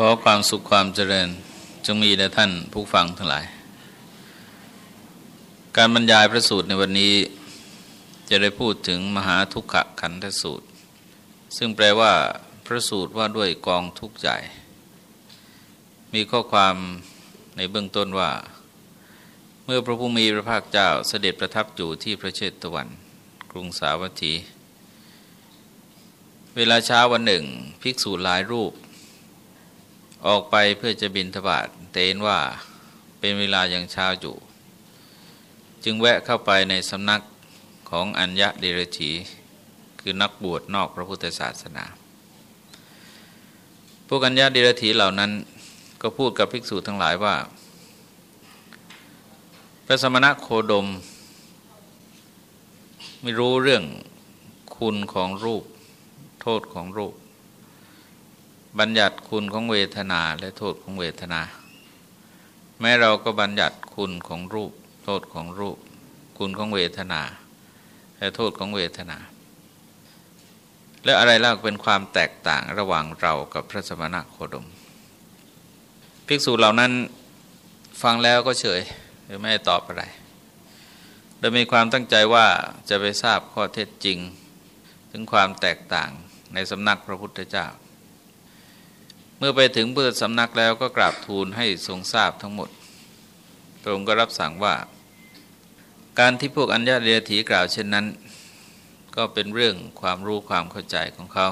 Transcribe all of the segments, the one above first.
ขอความสุขความเจริญจงมีแด่ท่านผู้ฟังทั้งหลาย การบรรยายพระสูตรในวันนี้จะได้พูดถึงมหาทุกขขันธสูตร ซึ่งแปลว่าพระสูตรว่าด้วยกองทุกข์ใหญ่ มีข้อความในเบื้องต้นว่า เมื่อพระผู้มีพระภาคเจ้าเสด็จประทับอยู่ที่พระเชตวัน กรุงสาวัตถี เวลาเช้าวันหนึ่ง ภิกษุหลายรูป ออกไปเพื่อจะบินทบาทเตนว่าเป็นเวลายังเช้าอยู่ จึงแวะเข้าไปในสำนักของอัญญะเดรธีคือนักบวชนอกพระพุทธศาสนา พวกอัญญะเดรธีเหล่านั้นก็พูดกับภิกษุทั้งหลายว่า พระสมณะโคดม ไม่รู้เรื่องคุณของรูป โทษของรูป บัญญัติคุณของเวทนาและโทษของเวทนา แม้เราก็บัญญัติคุณของรูป โทษของรูป คุณของเวทนา และโทษของเวทนา และอะไรเล่าเป็นความแตกต่างระหว่างเรากับพระสมณะโคดม ภิกษุเหล่านั้นฟังแล้วก็เฉยหรือไม่ตอบอะไรโดยมีความตั้งใจว่าจะไปทราบข้อเท็จจริง ถึงความแตกต่างในสำนักพระพุทธเจ้า เมื่อไปถึงพุทธสำนักแล้วก็กราบทูลให้ทรงทราบทั้งหมดพระองค์ก็รับสั่งว่า การที่พวกอัญญาเดียถีกล่าวเช่นนั้น ก็เป็นเรื่องความรู้ความเข้าใจของเขา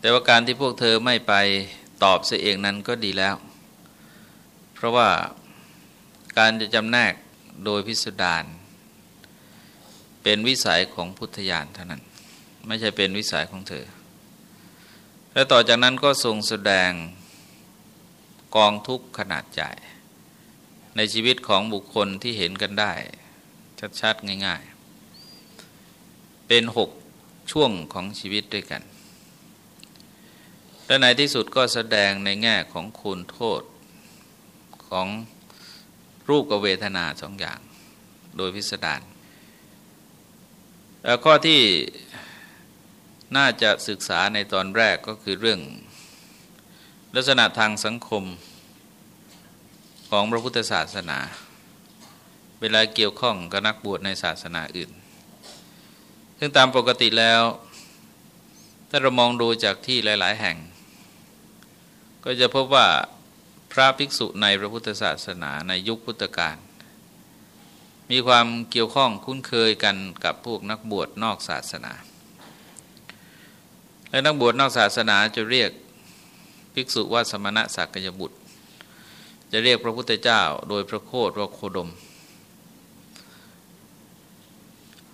แต่ว่าการที่พวกเธอไม่ไปตอบเสียเองนั้นก็ดีแล้ว เพราะว่าการจะจำแนกโดยพิสดารเป็นวิสัยของพุทธญาณเท่านั้น ไม่ใช่เป็นวิสัยของเธอ และต่อจากนั้นก็ทรงแสดงกองทุกข์ขนาดใหญ่ในชีวิตของบุคคลที่เห็นกันได้ ชัดๆ ง่ายๆ เป็นหกช่วงของชีวิตด้วยกัน และในที่สุดก็แสดงในแง่ของคุณโทษของรูปกับเวทนาสองอย่าง โดยพิสดารข้อที่ น่าจะศึกษาในตอนแรกก็คือเรื่อง ลักษณะทางสังคมของพระพุทธศาสนา เวลาเกี่ยวข้องกับนักบวชในศาสนาอื่น ซึ่งตามปกติแล้ว ถ้าเรามองดูจากที่หลาย ๆ แห่ง ก็จะพบว่าพระภิกษุในพระพุทธศาสนาในยุคพุทธกาลมีความเกี่ยวข้องคุ้นเคยกันกับพวกนักบวชนอกศาสนา และนักบวชนอกศาสนาจะเรียกภิกษุว่าสมณะสักยบุตร จะเรียกพระพุทธเจ้าโดยพระโคดว่าโคดม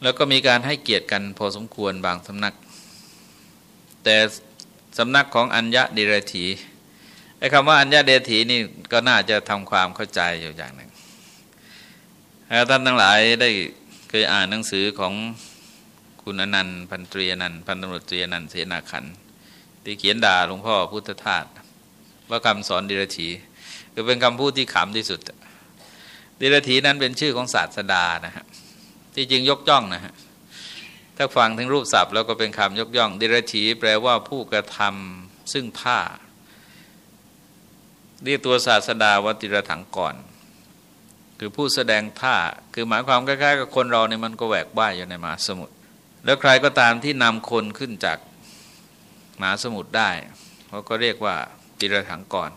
แล้วก็มีการให้เกียรติกันพอสมควรบางสำนัก แต่สำนักของอัญญะเดรถีไอ้คำว่าอัญญะเดรถีนี่ก็น่าจะทำความเข้าใจอยู่อย่างหนึ่งท่านทั้งหลายได้เคยอ่านหนังสือของ คุณอนันต์พันตรีอนันต์พันตำรวจตรีอนันต์เสนาขันที่เขียนด่าหลวงพ่อพุทธทาสว่าคำสอนดิรถีคือเป็นคำพูดที่ขำที่สุด ดิรถีนั้นเป็นชื่อของศาสดานะฮะที่จริงยกย่องนะฮะถ้าฟังถึงรูปศัพท์แล้วก็เป็นคำยกย่อง ดิรถีแปลว่าผู้กระทำซึ่งท่าเรียกตัวศาสดาวัติระถังก่อน คือผู้แสดงท่า คือหมายความคล้ายๆกับคนเราเนี่ยมันก็แหวกบ้าอยู่ในมหาสมุทร แล้วใครก็ตามที่นำคนขึ้นจากมหาสมุทรได้เขาก็เรียกว่าติระถังก่อน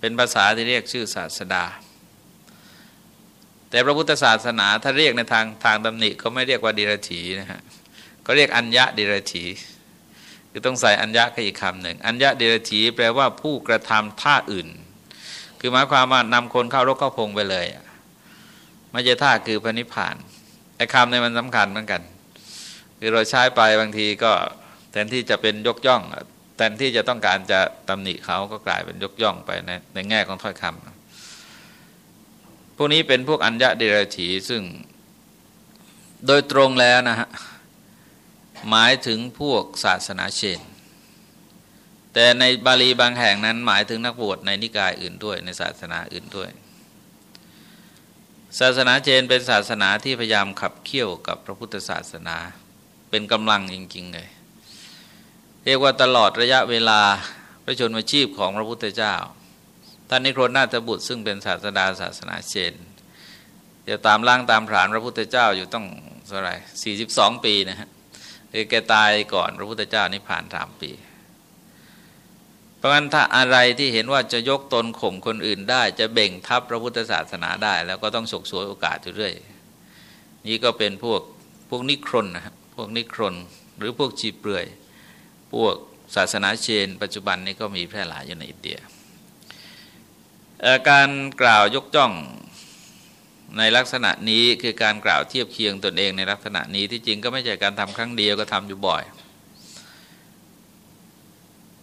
เป็นภาษาที่เรียกชื่อศาสดา แต่พระพุทธศาสนาถ้าเรียกในทางทางตำหนิเขาไม่เรียกว่าดิรถีนะฮะก็เรียกอัญญะดิรถีคือต้องใส่อัญญะก็อีกคำหนึ่งอัญญะดิรถีแปลว่าผู้กระทำท่าอื่น คือหมายความว่านำคนเข้ารกเข้าพงไปเลยไม่ใช่ท่าคือพระนิพพานไอ้คำในมันสำคัญเหมือนกัน คือเราใช้ไปบางทีก็แทนที่จะเป็นยกย่องแทนที่จะต้องการจะตำหนิเขาก็กลายเป็นยกย่องไปในในแง่ของถ้อยคำพวกนี้เป็นพวกอัญญะเดรถีซึ่งโดยตรงแล้วนะฮะหมายถึงพวกศาสนาเชน แต่ในบาลีบางแห่งนั้นหมายถึงนักบวชในนิกายอื่นด้วยในศาสนาอื่นด้วย ศาสนาเจนเป็นศาสนาที่พยายามขับเคี่ยวกับพระพุทธศาสนา เป็นกำลังจริงๆเลยเรียกว่าตลอดระยะเวลาพระชนมาชีพของพระพุทธเจ้า ท่านนิโครนาถบุตรซึ่งเป็นศาสดาศาสนาเชนเดี๋ยวตามล่างตามฐานพระพุทธเจ้าอยู่ต้องเท่าไหร่สี่สิบสองปีนะฮะแกตายก่อนพระพุทธเจ้านิพพานสามปี เพราะงั้นถ้าอะไรที่เห็นว่าจะยกตนข่มคนอื่นได้ จะเบ่งทับพระพุทธศาสนาได้ แล้วก็ต้องฉกฉวยโอกาสอยู่เรื่อย นี่ก็เป็นพวกพวกนิครนนะครับ พวกนิครนหรือพวกจีเปลือย พวกศาสนาเชน ปัจจุบันนี้ก็มีแพร่หลายอยู่ในอินเดีย การกล่าวยกจ้องในลักษณะนี้คือการกล่าวเทียบเคียงตนเองในลักษณะนี้ที่จริงก็ไม่ใช่การทำครั้งเดียวก็ทำอยู่บ่อย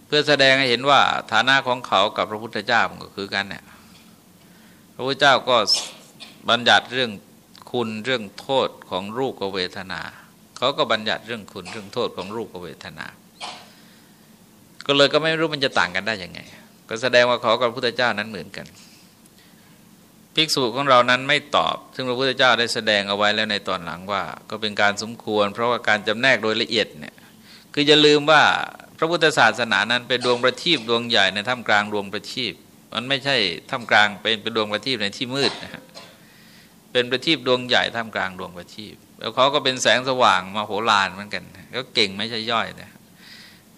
เพื่อแสดงให้เห็นว่าฐานะของเขากับพระพุทธเจ้าก็คือกันเนี่ยพระพุทธเจ้าก็บัญญัติเรื่องคุณเรื่องโทษของรูปกเวทนา เขาก็บัญญัติเรื่องคุณเรื่องโทษของรูปเวทนา ก็เลยก็ไม่รู้มันจะต่างกันได้ยังไง ก็แสดงว่าเขากับพระพุทธเจ้านั้นเหมือนกัน ภิกษุของเรานั้นไม่ตอบ ซึ่งพระพุทธเจ้าได้แสดงเอาไว้แล้วในตอนหลังว่า ก็เป็นการสมควร เพราะว่าการจำแนกโดยละเอียดเนี่ยคืออย่าลืมว่าพระพุทธศาสนานั้นเป็นดวงประทีปดวงใหญ่ในถ้ำกลางดวงประทีปมันไม่ใช่ถ้ำกลางเป็นเป็นดวงประทีปในที่มืดนะฮะเป็นประทีปดวงใหญ่ท่ามกลางดวงประทีป แล้วเขาก็เป็นแสงสว่างมาโหฬารเหมือนกันก็เก่งไม่ใช่ย่อยนะ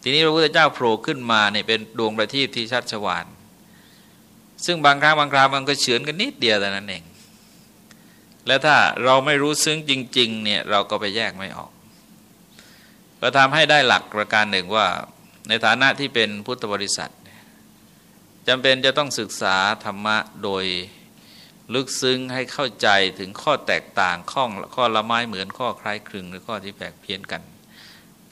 ทีนี้พระพุทธเจ้าโผล่ขึ้นมาเนี่ยเป็นดวงประทีปที่ชัดชวานซึ่งบางครั้งบางคราวมันก็เฉือนกันนิดเดียวแต่นั้นเอง และถ้าเราไม่รู้ซึ้งจริง ๆ เนี่ยเราก็ไปแยกไม่ออก ก็ทำให้ได้หลักประการหนึ่งว่า ในฐานะที่เป็นพุทธบริษัทจำเป็นจะต้องศึกษาธรรมะโดย ลึกซึ้งให้เข้าใจถึงข้อแตกต่างข้อข้อละไม้เหมือนข้อคล้ายคลึง หรือข้อที่แปลกเพี้ยนกัน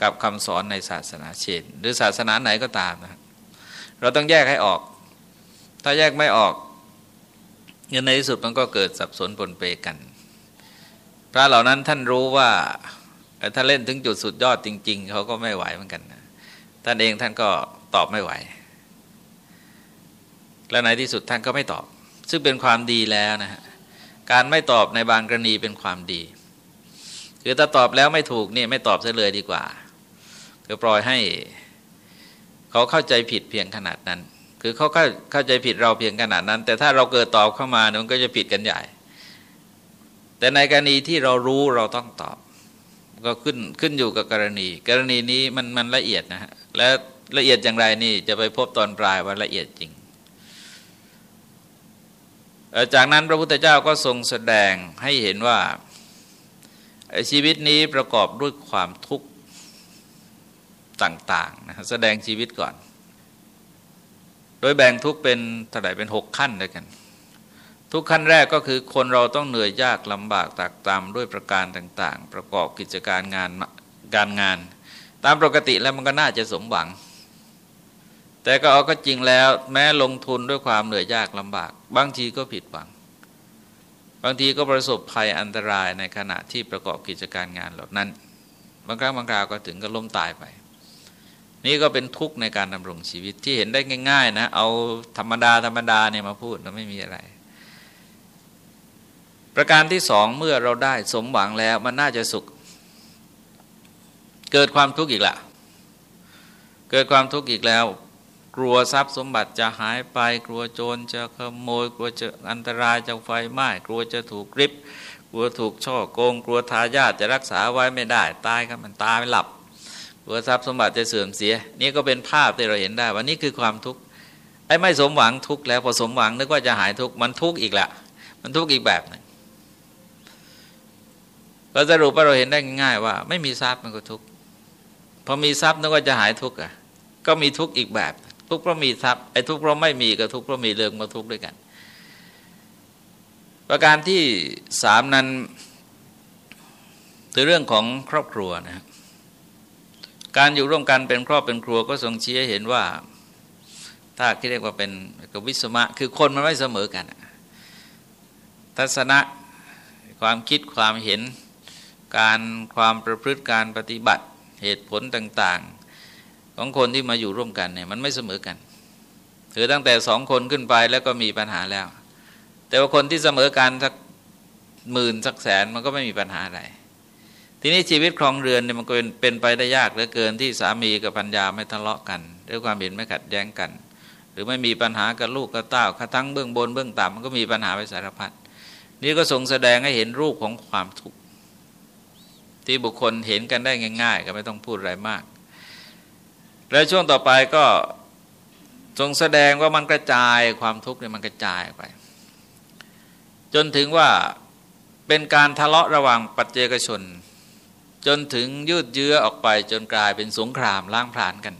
กับคำสอนในศาสนาเชนหรือศาสนาไหนก็ตามนะเราต้องแยกให้ออก ถ้าแยกไม่ออกในที่สุดมันก็เกิดสับสนปนเปกัน พระเหล่านั้นท่านรู้ว่าถ้าเล่นถึงจุดสุดยอดจริง ๆเขาก็ไม่ไหวเหมือนกันท่านเองท่านก็ตอบไม่ไหว และในที่สุดท่านก็ไม่ตอบ ซึ่งเป็นความดีแล้วนะฮะการไม่ตอบในบางกรณีเป็นความดี คือถ้าตอบแล้วไม่ถูกนี่ไม่ตอบเสียเลยดีกว่าคือปล่อยให้เขาเข้าใจผิดเพียงขนาดนั้น คือเขาเข้าใจผิดเราเพียงขนาดนั้น แต่ถ้าเราเกิดตอบเข้ามามันก็จะผิดกันใหญ่ แต่ในกรณีที่เรารู้เราต้องตอบ ก็ขึ้นขึ้นอยู่กับกรณี กรณีนี้มันมันละเอียดนะฮะและละเอียดอย่างไรนี่จะไปพบตอนปลายว่าละเอียดจริง จากนั้นพระพุทธเจ้าก็ทรงแสดงให้เห็นว่าชีวิตนี้ประกอบด้วยความทุกข์ต่างๆนะแสดงชีวิตก่อน โดยแบ่งทุกเป็นเท่าไหร่เป็นหกขั้นด้วยกัน ทุกขั้นแรกก็คือคนเราต้องเหนื่อยยากลำบากตากตามด้วยประการต่าง ๆ ประกอบกิจการงานการงาน ตามปกติแล้วมันก็น่าจะสมหวัง แต่ก็เอาก็จริงแล้ว แม้ลงทุนด้วยความเหนื่อยยากลำบาก บางทีก็ผิดหวัง บางทีก็ประสบภัยอันตรายในขณะที่ประกอบกิจการงานเหล่านั้น บางครั้งบางคราวก็ถึงก็ล้มตายไป นี่ก็เป็นทุกข์ในการดำรงชีวิตที่เห็นได้ง่าย ๆ นะ เอาธรรมดาธรรมดาเนี่ยมาพูดเราไม่มีอะไร ประการที่สองเมื่อเราได้สมหวังแล้วมันน่าจะสุข เกิดความทุกข์อีกละเกิดความทุกข์อีกแล้ว กลัวทรัพย์สมบัติจะหายไป กลัวโจรจะขโมย กลัวจะอันตรายจากไฟไหม้กลัวจะถูกริบกลัวถูกช่อโกง กลัวทายาทจะรักษาไว้ไม่ได้ตายครับมันตายไม่หลับว่าทรัพย์สมบัติจะเสื่อมเสีย นี่ก็เป็นภาพที่เราเห็นได้ว่านี่คือความทุกข์ไอ้ไม่สมหวังทุกข์แล้วพอสมหวังนึกว่าจะหายทุกข์มันทุกข์อีกละมันทุกข์อีกแบบหนึ่งเราสรุปว่าเราเห็นได้ง่ายว่า ไม่มีทรัพย์มันก็ทุกข์พอมีทรัพย์นึกว่าจะหายทุกข์อะก็มีทุกข์อีกแบบ ทุกข์เพราะมีทรัพย์ไอ้ทุกข์เพราะไม่มีก็ทุกข์เพราะมีเรื่องมาทุกข์ด้วยกัน ประการที่สามนั้นคือเรื่องของครอบครัวนะครับการอยู่ร่วมกันเป็นครอบเป็นครัวก็ทรงชี้ให้เห็นว่า ถ้าที่เรียกว่าเป็นกวิสมะ คือคนมันไม่เสมอกัน ทัศนะความคิดความเห็น การความประพฤติการปฏิบัติเหตุผลต่าง ๆ ของคนที่มาอยู่ร่วมกันเนี่ยมันไม่เสมอกันถือตั้งแต่สองคนขึ้นไปแล้วก็มีปัญหาแล้ว แต่ว่าคนที่เสมอกันสักหมื่นสักแสนมันก็ไม่มีปัญหาอะไรทีนี้ชีวิตครองเรือนเนี่ยมันก็เป็นไปได้ยากเหลือเกินที่สามีกับปัญญาไม่ทะเลาะกันด้วยความเห็นไม่ขัดแย้งกัน หรือไม่มีปัญหากับลูกกับเต้าทั้งเบื้องบนเบื้องต่ำมันก็มีปัญหาไปสารพัดนี่ก็ทรงแสดงให้เห็นรูปของความทุกข์ที่บุคคลเห็นกันได้ง่าย ๆ ก็ไม่ต้องพูดอะไรมาก แล้วช่วงต่อไปก็ทรงแสดงว่ามันกระจายความทุกข์เนี่ยมันกระจายไป จนถึงว่าเป็นการทะเลาะระหว่างปัจเจกชน จนถึงยืดเยื้อออกไปจนกลายเป็นสงครามล้างผลาญกัน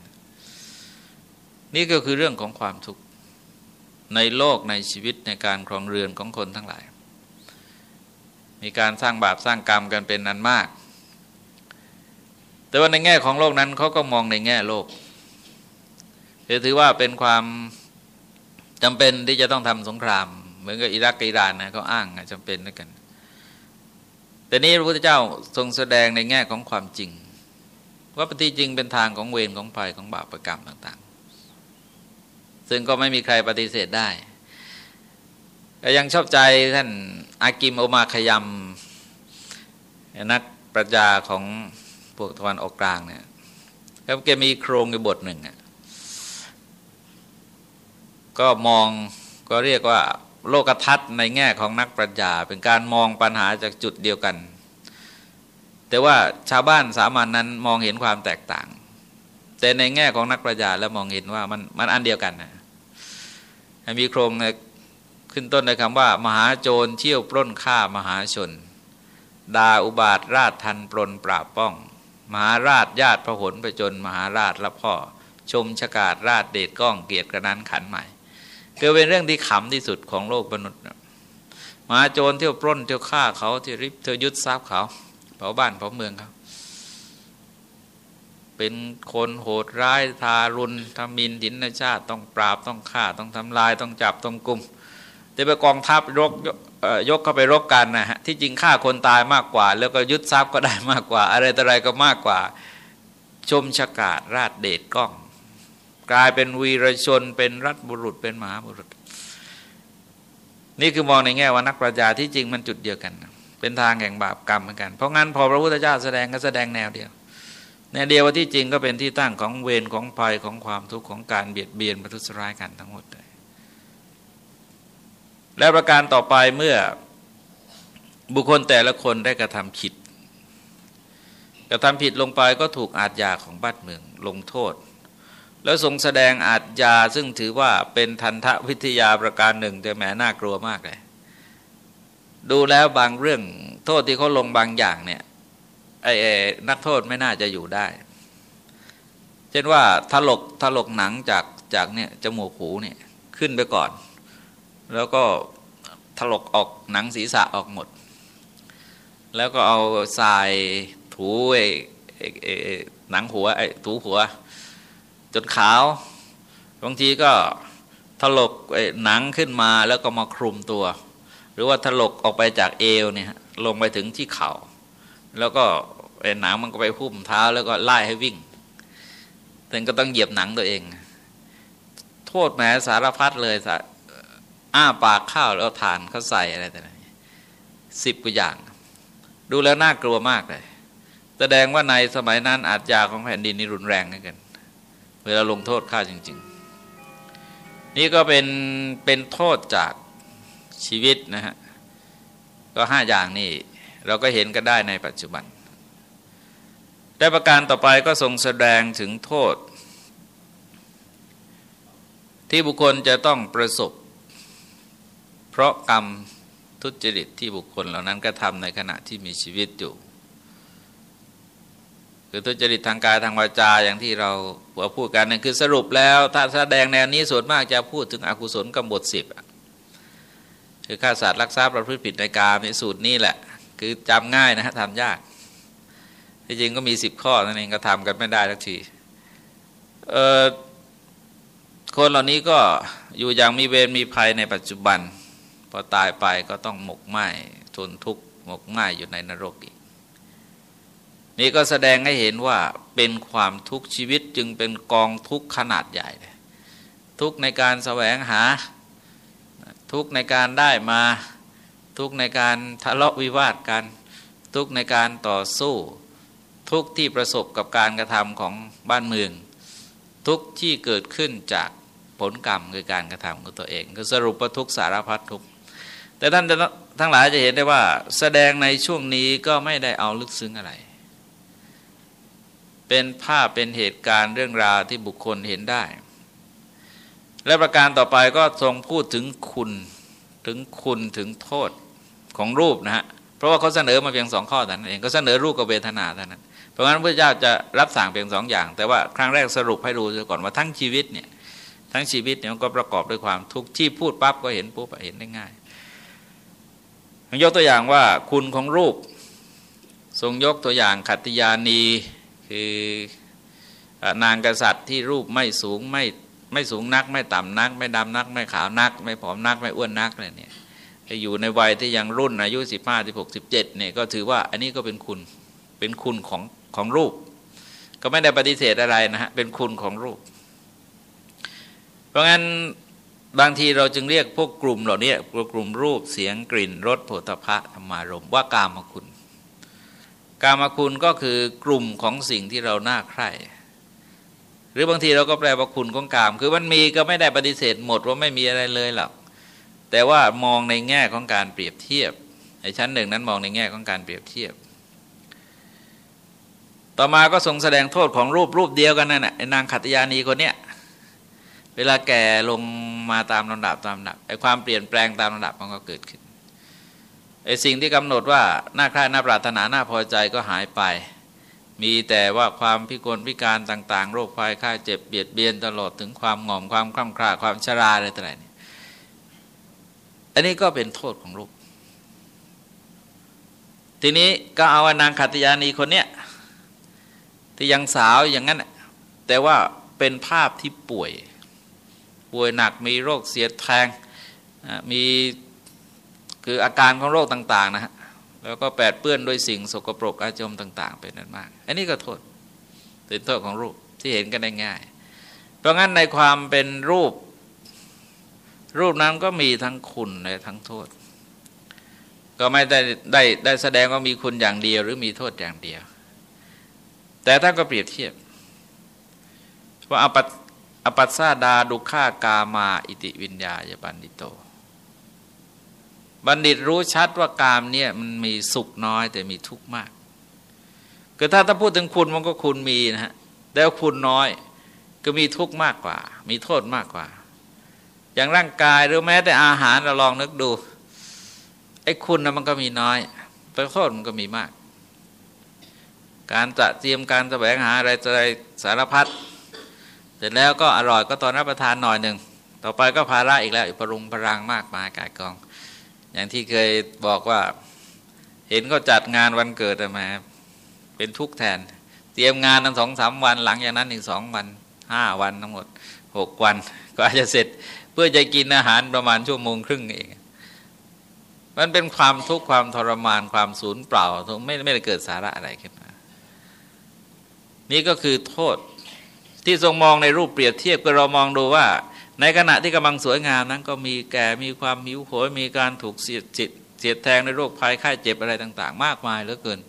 นี่ก็คือเรื่องของความทุกข์ในโลกในชีวิตในการครองเรือนของคนทั้งหลาย มีการสร้างบาปสร้างกรรมกันเป็นนันมาก แต่ว่าในแง่ของโลกนั้นเขาก็มองในแง่โลกถือว่าเป็นความจำเป็นที่จะต้องทำสงคราม เหมือนกับอิรักกับอิหร่านนะเขาอ้างจำเป็นด้วยกัน แต่นี้พระพุทธเจ้าทรงแสดงในแง่ของความจริง ว่าปฏิจริงเป็นทางของเวรของภัยของบาปรกรรมต่าง ๆ ซึ่งก็ไม่มีใครปฏิเสธได้ยังชอบใจท่านอากิมโอมาขยำนักปรัชญาของ วกตะวันออกกลางเนี่ยครับแกมีโครงในบทหนึ่งก็มองก็เรียกว่าโลกทัศน์ในแง่ของนักปรัชญาเป็นการมองปัญหาจากจุดเดียวกัน แต่ว่าชาวบ้านสามัญนนั้นมองเห็นความแตกต่าง แต่ในแง่ของนักปรัชญาแล้วมองเห็นว่ามันมันอันเดียวกันนะมีโครงขึ้นต้นในคำว่า มหาโจรเที่ยวปล้นฆ่ามหาชน ดาอุบาทราชทันปลนปราบป้อง มหาราชญาติพระหนไปจนมหาราชละพ่อ ชมชกาดราชเดชก้องเกียรติกระนั้นขันใหม่คือเป็นเรื่องที่ขำที่สุดของโลกมนุษย์มาโจรเที่ยวปล้นเที่ยวฆ่าเขาที่ริบเที่ยวยึดทรัพย์เขาเผาบ้านเผาเมืองเขาเป็นคนโหดร้ายทารุณทำมินดินชาติ ต้องปราบต้องฆ่าต้องทำลายต้องจับต้องกุมแต่ไปกองทัพรก ยกเข้าไปรบกันนะฮะที่จริงฆ่าคนตายมากกว่า แล้วก็ยึดทรัพย์ก็ได้มากกว่า อะไรต่ออะไรก็มากกว่า ชมชกาดราชเดชก้อง กลายเป็นวีรชนเป็นรัฐบุรุษเป็นมหาบุรุษ นี่คือมองในแง่ว่านักปราชญาที่จริงมันจุดเดียวกัน เป็นทางแห่งบาปกรรมเหมือนกัน เพราะงั้นพอพระพุทธเจ้าแสดงก็แสดงแนวเดียวแนวเดียวว่าที่จริงก็เป็นที่ตั้งของเวรของภัยของความทุกข์ของการเบียดเบียนประทุษร้ายกันทั้งหมดเลย และประการต่อไปเมื่อบุคคลแต่ละคนได้กระทำผิด กระทำผิดลงไปก็ถูกอาญาของบ้านเมืองลงโทษ แล้วทรงแสดงอาจยาซึ่งถือว่าเป็นทันทวิทยาประการหนึ่ง แต่แหมน่ากลัวมากเลยดูแล้วบางเรื่องโทษที่เขาลงบางอย่างเนี่ยไอ้นักโทษไม่น่าจะอยู่ได้ เช่นว่าถลกถลกหนังจากจากเนี่ยจมูกหูเนี่ยขึ้นไปก่อน แล้วก็ถลกออกหนังศีรษะออกหมด แล้วก็เอาทรายถูไอ้หนังหัวไอ้ถูหัว จนขาวบางทีก็ถลกหนังขึ้นมาแล้วก็มาคลุมตัว หรือว่าถลกออกไปจากเอวเนี่ยลงไปถึงที่เขา่า แล้วก็หนังมันก็ไปพุ่มเท้าแล้วก็ไล่ให้วิ่งแต่ก็ต้องเหยียบหนังตัวเอง โทษแหมสารพัดเลยส อ้าปากข้าวแล้วทานเขาใส่อะไรแต่ไหนสิบกว่าอย่าง ดูแล้วน่ากลัวมากเลย แสดงว่าในสมัยนั้นอาจยาของแผ่นดินนี่รุนแรงกัน เวลาลงโทษฆ่าจริง ๆ นี่ก็เป็นเป็นโทษจากชีวิตนะฮะ ก็ห้าอย่างนี่เราก็เห็นก็ได้ในปัจจุบัน ได้ประการต่อไปก็ทรงแสดงถึงโทษ ที่บุคคลจะต้องประสบ เพราะกรรมทุจริตที่บุคคลเหล่านั้นกระทำในขณะที่มีชีวิตอยู่ คือทุจริตทางกายทางวาจาอย่างที่เราพูดกันนั่นคือสรุปแล้ว ถ้าแสดงแนวนี้ส่วนมากจะพูดถึงอกุศลกำบทสิบคือฆ่าสัตว์รักทรัพย์ประพฤติผิดในกามในสูตรนี้แหละ คือจำง่ายนะฮะทำยากที่จริงก็มีสิบข้อนั่นเองก็ทำกันไม่ได้ทักทีคนเหล่านี้ก็อยู่อย่างมีเวรมีภัยในปัจจุบัน พอตายไปก็ต้องหมกไหม้ทนทุกข์หมกไหม้อยู่ในนรกอีก นี่ก็แสดงให้เห็นว่าเป็นความทุกข์ชีวิตจึงเป็นกองทุกข์ขนาดใหญ่ ทุกข์ในการแสวงหา ทุกข์ในการได้มา ทุกข์ในการทะเลาะวิวาทกัน ทุกข์ในการต่อสู้ ทุกข์ที่ประสบกับการกระทำของบ้านเมือง ทุกที่เกิดขึ้นจากผลกรรมคือการกระทำของตัวเอง ก็สรุปว่าทุกสารพัดทุก แต่ท่านทั้งหลายจะเห็นได้ว่า แสดงในช่วงนี้ก็ไม่ได้เอาลึกซึ้งอะไร เป็นภาพเป็นเหตุการณ์เรื่องราวที่บุคคลเห็นได้ และประการต่อไปก็ทรงพูดถึงคุณถึงคุณถึงโทษของรูปนะฮะเพราะว่าเขาเสนอมาเพียงสองข้อแต่นั้นเองก็เสนอรูปกับเวทนาเท่านั้น เพราะงั้นพระเจ้าจะรับสั่งเพียงสองอย่าง แต่ว่าครั้งแรกสรุปให้ดูก่อนว่าทั้งชีวิตเนี่ยทั้งชีวิตเนี่ยก็ประกอบด้วยความทุกข์ที่พูดปั๊บก็เห็นปุ๊บเห็นได้ง่าย ยกตัวอย่างว่าคุณของรูป ทรงยกตัวอย่างขัตติยานี คือนางกษัตริย์ที่รูปไม่สูงไม่ไม่สูงนัก ไม่ต่ำนัก ไม่ดำนัก ไม่ขาวนัก ไม่ผอมนัก ไม่อ้วนนักอะไรเนี่ยอยู่ในวัยที่ยังรุ่นอายุสิบห้าสิบหกสิบเจ็ดเนี่ยก็ถือว่าอันนี้ก็เป็นคุณเป็นคุณของของรูป ก็ไม่ได้ปฏิเสธอะไรนะฮะเป็นคุณของรูป เพราะงั้น บางทีเราจึงเรียกพวกกลุ่มเหล่านี้กลุ่มรูปเสียงกลิ่นรสโผฏฐะธรรมารมว่ากามคุณ กามคุณก็คือกลุ่มของสิ่งที่เราน่าใคร่หรือบางทีเราก็แปลว่าคุณของกาม คือมันมีก็ไม่ได้ปฏิเสธหมดว่าไม่มีอะไรเลยหรอกแต่ว่ามองในแง่ของการเปรียบเทียบในชั้นหนึ่งนั้นมองในแง่ของการเปรียบเทียบ ต่อมาก็ทรงแสดงโทษของรูปรูปเดียวกันนั่นแหละนางขัตยานีคนเนี้ย เวลาแก่ลงมาตามลำดับตามลำดับไอ้ความเปลี่ยนแปลงตามลำดับมันก็เกิดขึ้นไอ้สิ่งที่กำหนดว่าหน้าใคร่หน้าปรารถนาหน้าพอใจก็หายไป มีแต่ว่าความพิกลพิการต่าง ๆ โรคภัยไข้เจ็บเบียดเบียนตลอดถึงความหง่อมความคล่ำคร่าความชราอะไรต่างๆอันนี้ก็เป็นโทษของรูป ทีนี้ก็เอานางขัตยานีคนเนี้ยที่ยังสาวอย่างนั้นแต่ว่าเป็นภาพที่ป่วย ป่วยหนักมีโรคเสียดแทงมีคืออาการของโรคต่างๆนะฮะแล้วก็แปดเปื้อนด้วยสิ่งสกปรกอาจมต่าง ๆ เป็นนั้นมาก อันนี้ก็โทษเป็นโทษของรูปที่เห็นกันได้ง่าย เพราะงั้นในความเป็นรูป รูปนั้นก็มีทั้งคุณและทั้งโทษ ก็ไม่ได้ได้ได้แสดงว่ามีคุณอย่างเดียวหรือมีโทษอย่างเดียว แต่ท่าก็เปรียบเทียบว่าเอปั ปัสซาดาดุขากามาอิติวิญญาญบันดิโต บัณฑิตรู้ชัดว่ากามเนี่ยมันมีสุขน้อยแต่มีทุกข์มาก คือถ้าถ้าพูดถึงคุณมันก็คุณมีนะฮะแต่คุณน้อยก็มีทุกข์มากกว่า มีโทษมากกว่า อย่างร่างกายหรือแม้แต่อาหารเราลองนึกดูไอ้คุณนะมันก็มีน้อยแต่โทษมันก็มีมาก การจะเตรียมการแสวงหาอะไรอะไรสารพัด เสร็จแล้วก็อร่อยก็ตอนรับประทานหน่อยหนึ่งต่อไปก็ภาระอีกแล้วอีกปรุงพรังมากมายกายกอง อย่างที่เคยบอกว่า เห็นเขาจัดงานวันเกิดมา เป็นทุกแทน เตรียมงานทั้งสองสามวันหลังจากนั้นอีกสองวันห้าวันทั้งหมดหกวัน ก็อาจจะเสร็จเพื่อจะกินอาหารประมาณชั่วโมงครึ่งเอง มันเป็นความทุกข์ความทรมานความสูญเปล่าไม่ไม่ได้เกิดสาระอะไรขึ้นมา นี่ก็คือโทษ ที่ทรงมองในรูปเปรียบเทียบก็เรามองดูว่า ในขณะที่กำลังสวยงามนั้น ก็มีแก่มีความมิวโหยมีการถูกเสียดจิตเสียดแทงในโรคภัยไข้เจ็บอะไรต่าง ๆ มากมายเหลือเกิน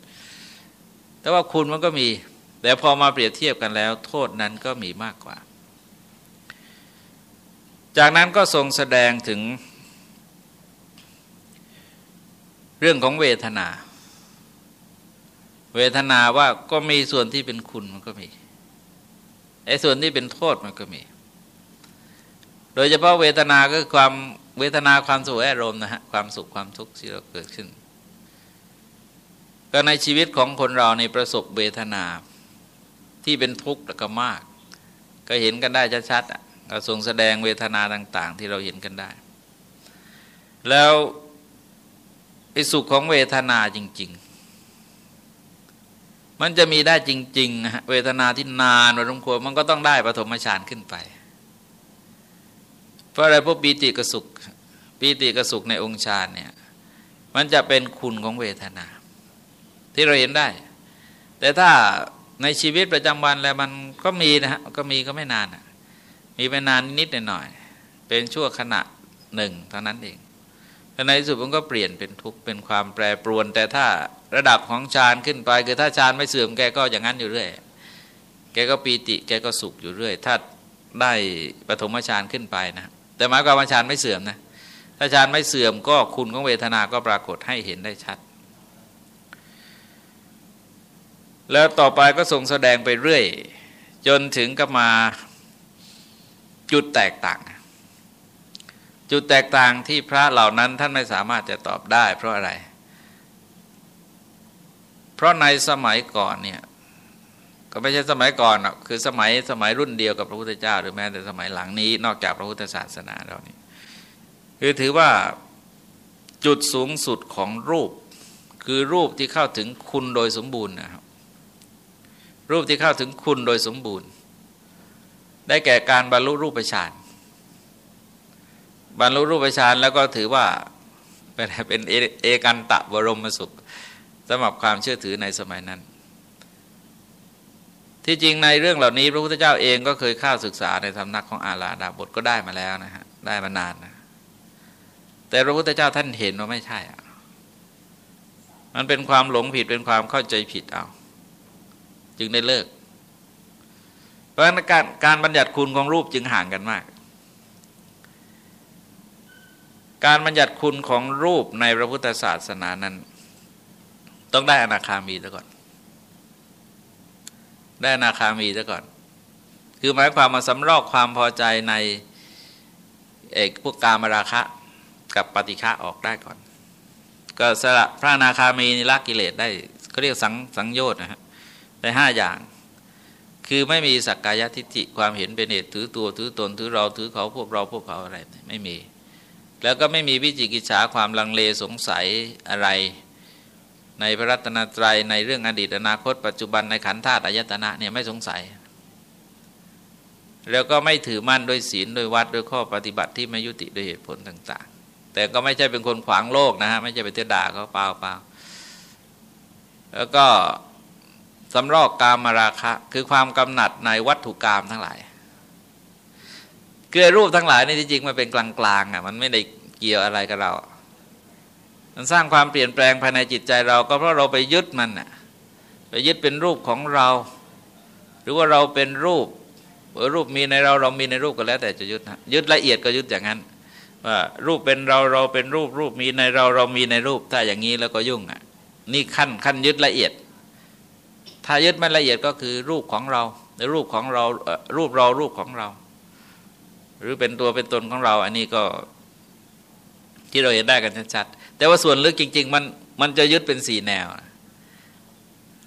แต่ว่าคุณมันก็มี แต่พอมาเปรียบเทียบกันแล้ว โทษนั้นก็มีมากกว่า จากนั้นก็ทรงแสดงถึง เรื่องของเวทนา เวทนาว่าก็มีส่วนที่เป็นคุณมันก็มี ไอ้ส่วนที่เป็นโทษมันก็มี โดยเฉพาะเวทนาก็ความเวทนาความสุขอารมณ์นะฮะความสุขความทุกข์ที่เราเกิดขึ้น ก็ในชีวิตของคนเราในประสบเวทนาที่เป็นทุกข์แล้วก็มาก ก็เห็นกันได้ชัดๆอะทรงแสดงเวทนาต่าง ๆ ที่เราเห็นกันได้ แล้วไอ้สุขของเวทนาจริงๆ มันจะมีได้จริงๆนะเวทนาที่นานพอสมควรมันก็ต้องได้ปฐมฌานขึ้นไป เพราะอะไรพวกปีติกสุขปีติกสุขในองค์ฌานเนี่ยมันจะเป็นคุณของเวทนา ที่เราเห็นได้ แต่ถ้าในชีวิตประจำวันแล้วมันก็มีนะฮะก็มีก็ไม่นานมีไปนานนิดหน่อยเป็นชั่วขณะหนึ่งเท่านั้นเองแต่ในที่สุดมันก็เปลี่ยนเป็นทุกข์เป็นความแปรปรวน แต่ถ้า ระดับของฌานขึ้นไป คือถ้าฌานไม่เสื่อมแกก็อย่างนั้นอยู่เรื่อย แกก็ปีติ แกก็สุขอยู่เรื่อย ถ้าได้ปฐมฌานขึ้นไปนะ แต่หมายความว่าฌานไม่เสื่อมนะ ถ้าฌานไม่เสื่อมก็คุณของเวทนาก็ปรากฏให้เห็นได้ชัด แล้วต่อไปก็ทรงแสดงไปเรื่อย จนถึงกับมาจุดแตกต่าง จุดแตกต่างที่พระเหล่านั้นท่านไม่สามารถจะตอบได้ เพราะอะไร เพราะในสมัยก่อนเนี่ยก็ไม่ใช่สมัยก่อนหรอกคือสมัยสมัยรุ่นเดียวกับพระพุทธเจ้า หรือแม้แต่สมัยหลังนี้ นอกจากพระพุทธศาสนาเรานี่คือถือว่าจุดสูงสุดของรูป คือรูปที่เข้าถึงคุณโดยสมบูรณ์นะครับรูปที่เข้าถึงคุณโดยสมบูรณ์ ได้แก่การบรรลุรูปฌานบรรลุรูปฌานแล้วก็ถือว่าเป็นเป็นเอกันตะบรมสุข สำหรับความเชื่อถือในสมัยนั้น ที่จริงในเรื่องเหล่านี้ พระพุทธเจ้าเองก็เคยเข้าศึกษาในสำนักของอาลาดาบทก็ได้มาแล้วนะฮะได้มานานนะแต่พระพุทธเจ้าท่านเห็นว่าไม่ใช่อะมันเป็นความหลงผิดเป็นความเข้าใจผิดเอา จึงได้เลิก เพราะฉะนั้นการการบัญญัติคุณของรูปจึงห่างกันมาก การบัญญัติคุณของรูปในพระพุทธศาสนานั้น ต้องได้อนาคามีซะก่อน ได้อนาคามีซะก่อน คือหมายความมาสำรอกความพอใจในเอกพวกกามราคะกับปฏิฆะออกได้ก่อน ก็สละพระนาคามีนิละกิเลสได้เขาเรียกสังสังโยชน์นะฮะได้ห้าอย่าง คือไม่มีสักกายทิฏฐิความเห็นเป็นเหตุถือตัวถือตนถือเราถือเขาพวกเราพวกเขาอะไรไม่มี แล้วก็ไม่มีวิจิกิจฉาความลังเลสงสัยอะไร ในพระรัตนตรัยในเรื่องอดีตอนาคต ปัจจุบันในขันธ์ธาตุอายตนะเนี่ยไม่สงสัย แล้วก็ไม่ถือมั่นด้วยศีลด้วยวัดด้วยข้อปฏิบัติที่ไม่ยุติด้วยเหตุผลต่าง ๆ แต่ก็ไม่ใช่เป็นคนขวางโลกนะฮะไม่ใช่ไปเตือด่าเขาเปล่าเปล่าแล้วก็สำรอกกามราคะ คือความกำหนัดในวัตถุกรรมทั้งหลายเกลือรูปทั้งหลายนี่จริงๆมันเป็นกลางๆอะมันไม่ได้เกี่ยวอะไรกับเรา มันสร้างความเปลี่ยนแปลงภายในจิตใจเราก็เพราะเราไปยึดมันน่ะไปยึดเป็นรูปของเรา หรือว่าเราเป็นรูปรูปมีในเราเรามีในรูปก็แล้วแต่จะยึดนะยึดละเอียดก็ยึดอย่างนั้น ว่ารูปเป็นเราเราเป็นรูปรูปมีในเราเรามีในรูป ถ้าอย่างนี้แล้วก็ยุ่งอะนี่ขั้นขั้นยึดละเอียด ถ้ายึดไม่ละเอียดก็คือรูปของเราในรูปของเรารูปเรารูปของเรา หรือเป็นตัวเป็นตนของเรา อันนี้ก็ที่เราเห็นได้กันชัด แต่ว่าส่วนลึกจริง ๆ มันมันจะยึดเป็นสี่แนว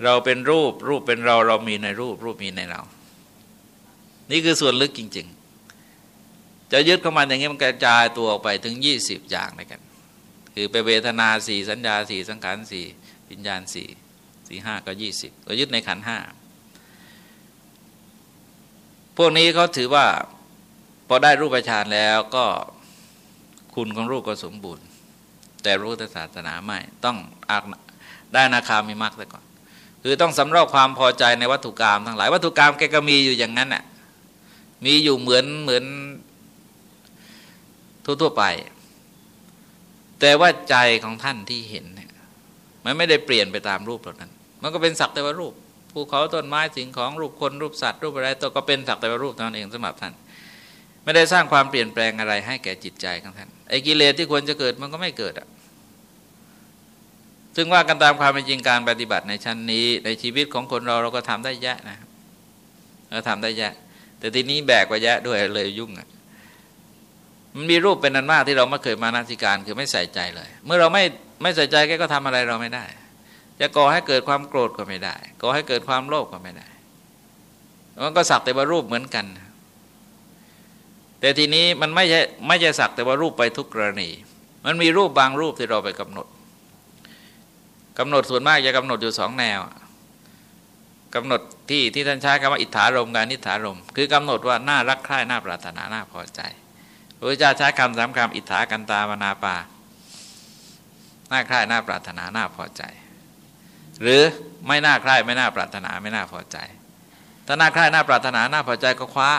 เราเป็นรูปรูปเป็นเราเรามีในรูปรูปมีในเรา นี่คือส่วนลึกจริง ๆ จะยึดเข้ามาอย่างนี้มันกระจายตัวออกไปถึงยี่สิบอย่างในกัน คือไปเวทนาสี่สัญญาสี่สังขารสี่วิญญาณสี่สี่ห้าก็ยี่สิบก็ยึดในขันห้าพวกนี้เขาถือว่าพอได้รูปฌานแล้วก็คุณของรูปก็สมบูรณ์ แต่รู้แต่ศาสนาไม่ต้องอักได้นาคามีมรรคแต่ก่อน คือต้องสำรอกความพอใจในวัตถุกรรมทั้งหลายวัตถุกรรมแกก็มีอยู่อย่างนั้นน่ะมีอยู่เหมือนเหมือนทั่วๆไป แต่ว่าใจของท่านที่เห็นเนี่ยมันไม่ได้เปลี่ยนไปตามรูปเหล่านั้น มันก็เป็นสักแต่ว่ารูปภูเขาต้นไม้สิ่งของรูปคนรูปสัตว์รูปอะไรตัวก็เป็นสักแต่ว่ารูปเท่านั้นเองสำหรับท่าน ไม่ได้สร้างความเปลี่ยนแปลงอะไรให้แก่จิตใจของท่านไอ้กิเลสที่ควรจะเกิดมันก็ไม่เกิดอะ ซึ่งว่ากันตามความเป็นจริงการปฏิบัติในชั้นนี้ ในชีวิตของคนเราเราก็ทำได้แยะนะเราทำได้แยะ แต่ทีนี้แบกไปแยะด้วยเลยยุ่งอะมันมีรูปเป็นนันมากที่เราไม่เคยมานาสิการคือไม่ใส่ใจเลย เมื่อเราไม่ไม่ใส่ใจแกก็ทำอะไรเราไม่ได้ จะก่อให้เกิดความโกรธก็ไม่ได้ก่อให้เกิดความโลภก็ไม่ได้มันก็สักแต่ว่ารูปเหมือนกัน แต่ทีนี้มันไม่ใช่ไม่ใช่สักแต่ว่ารูปไปทุกกรณี มันมีรูปบางรูปที่เราไปกำหนด กำหนดส่วนมากจะกำหนดอยู่สองแนวกำหนดที่ที่ท่านใช้คำว่าอิทธารมกับนิธารม คือกำหนดว่าน่ารักใคร่น่าปรารถนาน่าพอใจพระพุทธเจ้าใช้คำสามคำอิทธากันตามนาปาน่าใคร่น่าปรารถนาน่าพอใจ หรือไม่น่าใคร่ไม่น่าปรารถนาไม่น่าพอใจ ถ้าน่าใคร่น่าปรารถนาน่าพอใจก็คว้า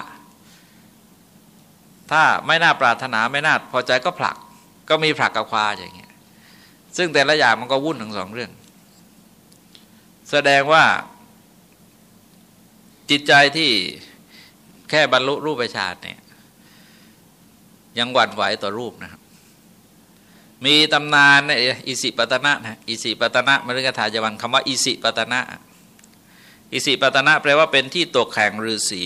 ถ้าไม่น่าปรารถนาไม่น่าพอใจก็ผลัก ก็มีผลักกับคว้าอย่างเงี้ย ซึ่งแต่ละอย่างมันก็วุ่นทั้งสองเรื่อง แสดงว่าจิตใจที่แค่บรรลุรูปฌานเนี่ย ยังหวั่นไหวต่อรูปนะครับ มีตำนานอิสิปตนะนะอิสิปตนะมฤคทายวันคำว่าอิสิปตนะอิสิปตนะแปลว่าเป็นที่ตกแข่งฤาษี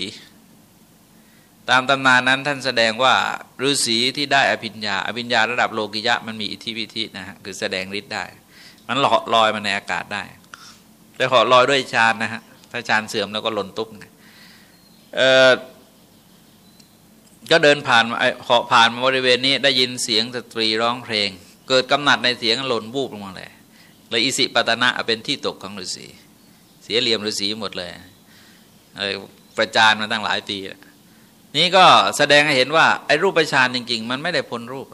ตามตำนานนั้นท่านแสดงว่าฤาษีที่ได้อภิญญา อภิญญาระดับโลกิยะมันมีอิทธิพิธินะฮะคือแสดงฤทธิ์ได้ มันหลอลอยมาในอากาศได้แต่หอลอยด้วยฌานนะฮะถ้าฌานเสื่อมแล้วก็หล่นตุ๊บเออก็เดินผ่านเหาะผ่านมาบริเวณนี้ได้ยินเสียงสตรีร้องเพลง เกิดกำหนัดในเสียงหล่นบูบลงมาเลยเลยอิสิปตนะเป็นที่ตกของฤาษีเสียเหลี่ยมฤาษีหมดเลยประจานมาตั้งหลายปี นี่ก็แสดงให้เห็นว่าไอ้รูปฌานจริง ๆ มันไม่ได้พ้นรูป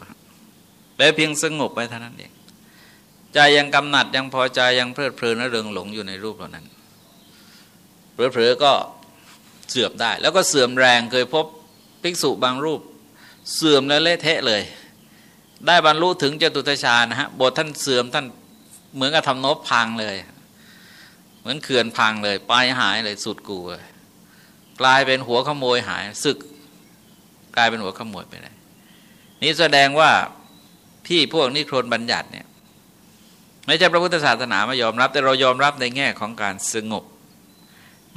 แต่เพียงสงบไปเท่านั้นเองใจยังกำหนัดยังพอใจยังเพลิดเพลินและเริงหลงอยู่ในรูปเหล่านั้นเผลอๆก็เสื่อมได้ แล้วก็เสื่อมแรงเคยพบภิกษุบางรูป เสื่อมแล้วเละเทะเลย ได้บรรลุถึงเจตุตฌานนะฮะบทท่านเสื่อมท่านเหมือนกับทำนบพังเลย เหมือนเขื่อนพังเลย ปลายหายเลยสุดกูเลย กลายเป็นหัวขโมยหายศึก กลายเป็นหัวขโมยไปเลยนี่แสดงว่าที่พวกนิครนบัญญัติเนี่ยไม่ใช่พระพุทธศาสนาไม่ยอมรับ แต่เรายอมรับในแง่ของการสงบ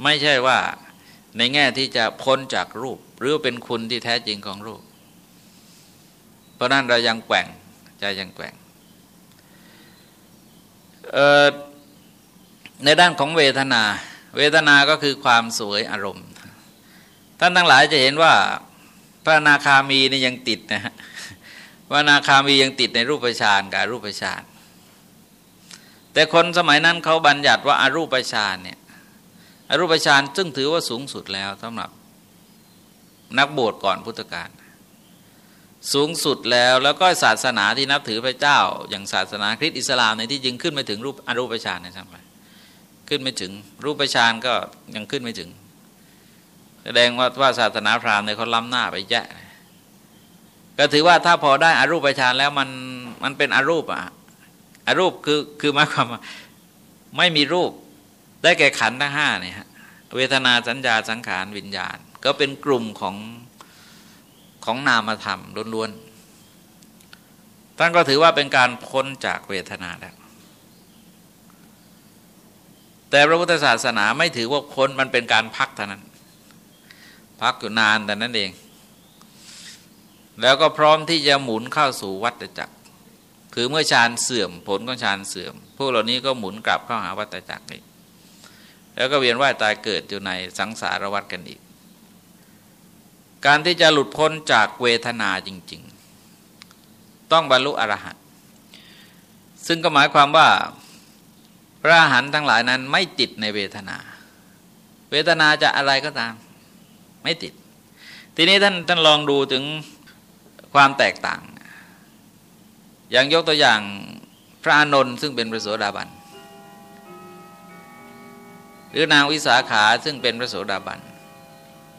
ไม่ใช่ว่าในแง่ที่จะพ้นจากรูป หรือเป็นคุณที่แท้จริงของรูป เพราะนั้นเรายังแกว่งใจยังแกว่งในด้านของเวทนา เวทนาก็คือความสวยอารมณ์ ท่านทั้งหลายจะเห็นว่าพระนาคามีนี่ยังติดนะฮะพระนาคามียังติดในรูปฌานกับรูปฌานแต่คนสมัยนั้นเขาบัญญัติว่าอารูปฌานเนี่ยอรูปฌานซึ่งถือว่าสูงสุดแล้วสำหรับนักบวชก่อนพุทธกาลสูงสุดแล้วแล้วก็ศาสนาที่นับถือพระเจ้า อย่างศาสนาคริสต์อิสลามในที่จริงขึ้นไม่ถึงรูปอรูปฌานนะใช่ไหมขึ้นไม่ถึงรูปฌานก็ยังขึ้นไม่ถึง แสดงว่าว่าศาสนาพราหมณ์เนี่ยเขาล้ำหน้าไปแยะก็ถือว่าถ้าพอได้อารูปฌานแล้วมันมันเป็นอรูปอะอรูปคือคือหมายความว่าไม่มีรูปได้แก่ขันทั้งห้าเนี่ยเวทนาสัญญาสังขารวิญญาณ ก็เป็นกลุ่มของของนามธรรมล้วนๆท่านก็ถือว่าเป็นการพ้นจากเวทนาแล้วแต่พระพุทธศาสนาไม่ถือว่าพ้นมันเป็นการพักเท่านั้น พักอยู่นานแต่นั้นเอง แล้วก็พร้อมที่จะหมุนเข้าสู่วัฏจักร คือเมื่อฌานเสื่อมผลของฌานเสื่อม พวกเหล่านี้ก็หมุนกลับเข้าหาวัฏจักรอีกแล้วก็เวียนว่ายตายเกิดอยู่ในสังสารวัฏกันอีก การที่จะหลุดพ้นจากเวทนาจริง ๆ ต้องบรรลุอรหันต์ซึ่งก็หมายความว่าพระอรหันต์ทั้งหลายนั้นไม่ติดในเวทนา เวทนาจะอะไรก็ตาม ไม่ติด ทีนี้ท่านท่านลองดูถึงความแตกต่าง อย่างยกตัวอย่างพระอานนท์ซึ่งเป็นพระโสดาบัน หรือนางวิสาขาซึ่งเป็นพระโสดาบัน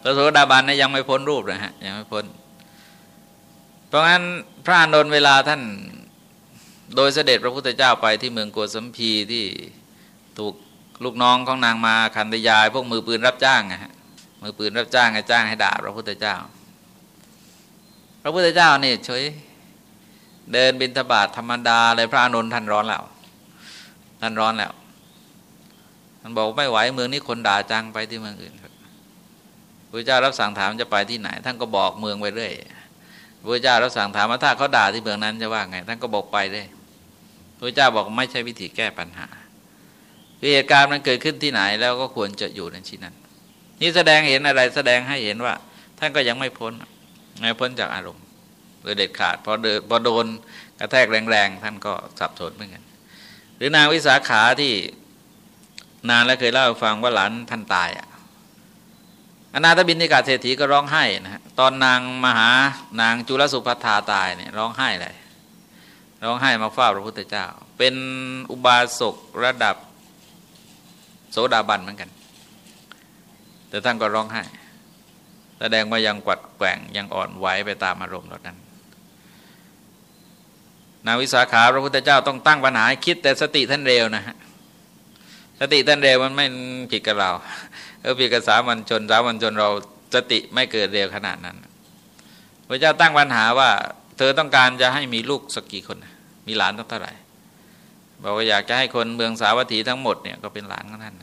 พระโสดาบันนะยังไม่พ้นรูปเลยฮะยังไม่พ้น เพราะงั้นพระอานนท์เวลาท่านโดยเสด็จพระพุทธเจ้าไปที่เมืองโกสัมพีที่ถูกลูกน้องของนางมาคันธยาย พวกมือปืนรับจ้างนะฮะ มือปืนรับจ้างให้จ้างให้ด่าพระพุทธเจ้า พระพุทธเจ้านี่เฉยเดินบินทบาทธรรมดาเลยพระอนุนท่านร้อนแล้วท่านร้อนแล้วท่านบอกไม่ไหวเมืองนี้คนด่าจังไปที่เมืองอื่นพระเจ้ารับสั่งถามจะไปที่ไหน ท่านก็บอกเมืองไปเรื่อยพระเจ้ารับสั่งถามว่าถ้าเขาด่าที่เมืองนั้นจะว่าไง ท่านก็บอกไปเลยพระเจ้าบอกไม่ใช่วิธีแก้ปัญหาเหตุการณ์มันเกิดขึ้นที่ไหนแล้วก็ควรจะอยู่ในที่นั้น นี่แสดงเห็นอะไรแสดงให้เห็นว่า ท่านก็ยังไม่พ้นไม่พ้นจากอารมณ์โดยเด็ดขาดพอเดินพอโดนกระแทกแรงๆท่านก็สับสนเหมือนกันหรือนางวิสาขาที่นานแล้วเคยเล่าฟังว่าหลานท่านตายอะอนาถบินนิกาเศรษฐีก็ร้องไห้นะฮะตอนนางมหานางจุลสุภัทาตายเนี่ยร้องไห้เลยร้องไห้มาเฝ้าพระพุทธเจ้า เป็นอุบาสกระดับโสดาบันเหมือนกัน แต่ท่านก็ร้องไห้ แสดงว่ายังกวัดแกว่งยังอ่อนไหวไปตามอารมณ์เหล่านั้น นาวิสาขาพระพุทธเจ้าต้องตั้งปัญหาคิดแต่สติท่านเร็วนะฮะ สติท่านเร็วมันไม่ผิดกับเราเออผิดกับสามัญชนสามัญชนเราสติไม่เกิดเร็วขนาดนั้น พระเจ้าตั้งปัญหาว่า เธอต้องการจะให้มีลูกสักกี่คน มีหลานต้องเท่าไหร่ บอกว่าอยากจะให้คนเมืองสาวัตถีทั้งหมดเนี่ยก็เป็นหลานของท่าน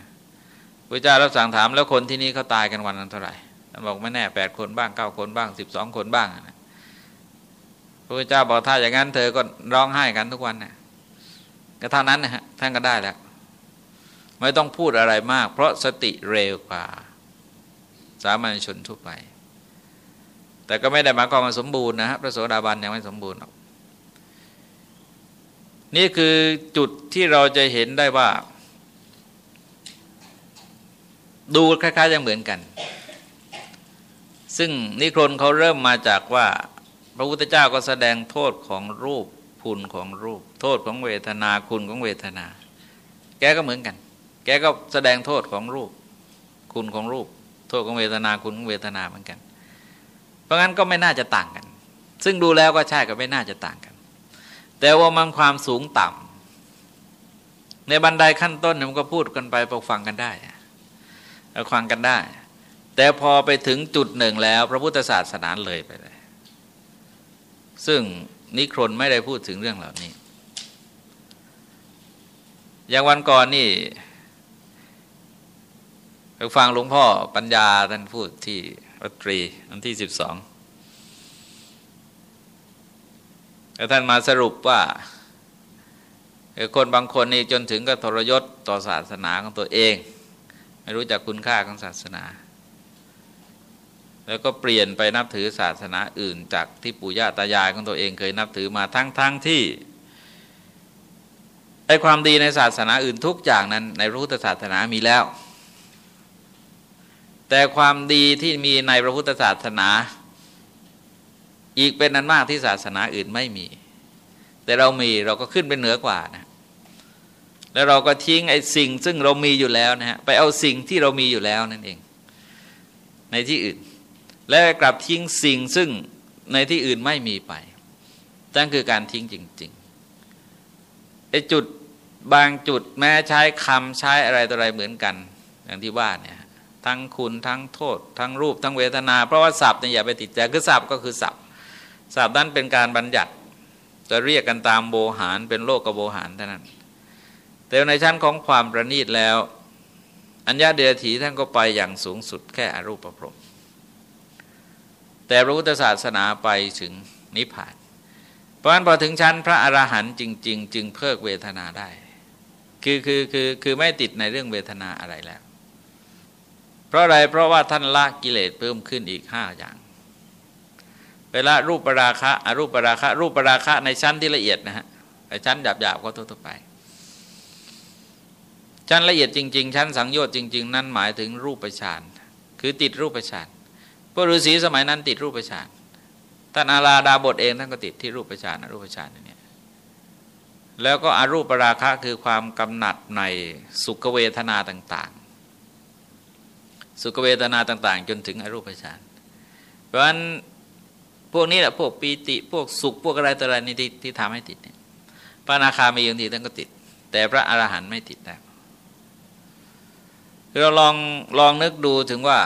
พระเจ้ารับสั่งถามแล้วคนที่นี่เขาตายกันวันนั้นเท่าไหร่ท่านบอกไม่แน่แปดคนบ้างเก้าคนบ้างสิบสองคนบ้างนะพระเจ้าบอกถ้าอย่างนั้น เธอก็ร้องไห้กันทุกวันนะก็เท่านั้นนะฮะท่านก็ได้แล้ว ไม่ต้องพูดอะไรมาก เพราะสติเร็วกว่า สามัญชนทั่วไป แต่ก็ไม่ได้หมายความว่าสมบูรณ์นะฮะพระโสดาบันยังไม่สมบูรณ์หรอกนี่คือจุดที่เราจะเห็นได้ว่า ดูคล้ายๆจะเหมือนกัน ซึ่งนิครนเขาเริ่มมาจากว่า พระพุทธเจ้าก็แสดงโทษของรูปคุณของรูป โทษของเวทนาคุณของเวทนา แกก็เหมือนกัน แกก็แสดงโทษของรูป คุณของรูป โทษของเวทนาคุณของเวทนาเหมือนกัน เพราะงั้นก็ไม่น่าจะต่างกัน ซึ่งดูแล้วก็ใช่ก็ไม่น่าจะต่างกัน แต่ว่ามันความสูงต่ำในบันไดขั้นต้นมันก็พูดกันไปพอฟังกันได้ ฟังกันได้ แต่พอไปถึงจุดหนึ่งแล้ว พระพุทธศาสนาเลยไปเลยซึ่งนิครนไม่ได้พูดถึงเรื่องเหล่านี้ อย่างวันก่อนนี่ไปฟังหลวงพ่อปัญญาท่านพูดที่วัตรีวันที่สิบสองแล้วท่านมาสรุปว่าคนบางคนนี่จนถึงก็ทรยศต่อศาสนาของตัวเอง ไม่รู้จักคุณค่าของศาสนา แล้วก็เปลี่ยนไปนับถือศาสนาอื่น จากที่ปู่ย่าตายายของตัวเองเคยนับถือมาทั้งๆทที่ไอ้ความดีในศาสนาอื่นทุกอย่างนั้น ในพระพุทธศาสนามีแล้ว แต่ความดีที่มีในพระพุทธศาสนา อีกเป็นนั้นมากที่ศาสนาอื่นไม่มี แต่เรามีเราก็ขึ้นเป็นเหนือกว่านะ แล้วเราก็ทิ้งไอ้สิ่งซึ่งเรามีอยู่แล้วนะฮะไปเอาสิ่งที่เรามีอยู่แล้วนั่นเอง ในที่อื่น แล้วกลับทิ้งสิ่งซึ่งในที่อื่นไม่มีไปนั่นคือการทิ้งจริงๆไอ้จุดบางจุดแม้ใช้คำใช้อะไรต่ออะไรเหมือนกัน อย่างที่ว่าเนี่ยทั้งคุณทั้งโทษ ทั้งรูปทั้งเวทนา เพราะว่าศัพท์เนี่ยอย่าไปติดใจคือศัพท์ก็คือศัพท์ศัพท์นั้นเป็นการบัญญัติจะเรียกกันตามโบหารเป็นโลกกับโบหารเท่านั้น แต่ในชั้นของความประณีตแล้ว อัญญาเดียถีท่านก็ไปอย่างสูงสุดแค่อรูปประพรมแต่พระพุทธศาสนาไปถึงนิพพาน เพราะฉะนั้นพอถึงชั้นพระอรหันต์จริง ๆ จึงเพิกเวทนาได้ คือคือคือคือไม่ติดในเรื่องเวทนาอะไรแล้ว เพราะอะไรเพราะว่าท่านละกิเลสเพิ่มขึ้นอีกห้าอย่างเวลารูปปราคะอรูปปราคะ รูปปราคะในชั้นที่ละเอียดนะฮะในชั้นหยาบๆก็ทั่วๆไป ชั้นละเอียดจริง ๆ ชั้นสังโยชน์จริง ๆ นั่นหมายถึงรูปฌานคือติดรูปฌานพวกฤาษีสมัยนั้นติดรูปฌานท่านอาราดาบทเองท่านก็ติดที่รูปฌานรูปฌานนี่แล้วก็อรูปปราคะคือความกำหนัดในสุขเวทนาต่าง ๆ สุขเวทนาต่าง ๆ จนถึงอรูปฌานเพราะฉะนั้นพวกนี้แหละพวกปีติพวกสุขพวกอะไรต่ออะไรนี่ที่ที่ทำให้ติดเนี่ยพระนาคามีอย่างดีท่านก็ติด แต่พระอรหันต์ไม่ติดแล้ว เราลองลองนึกดูถึงว่า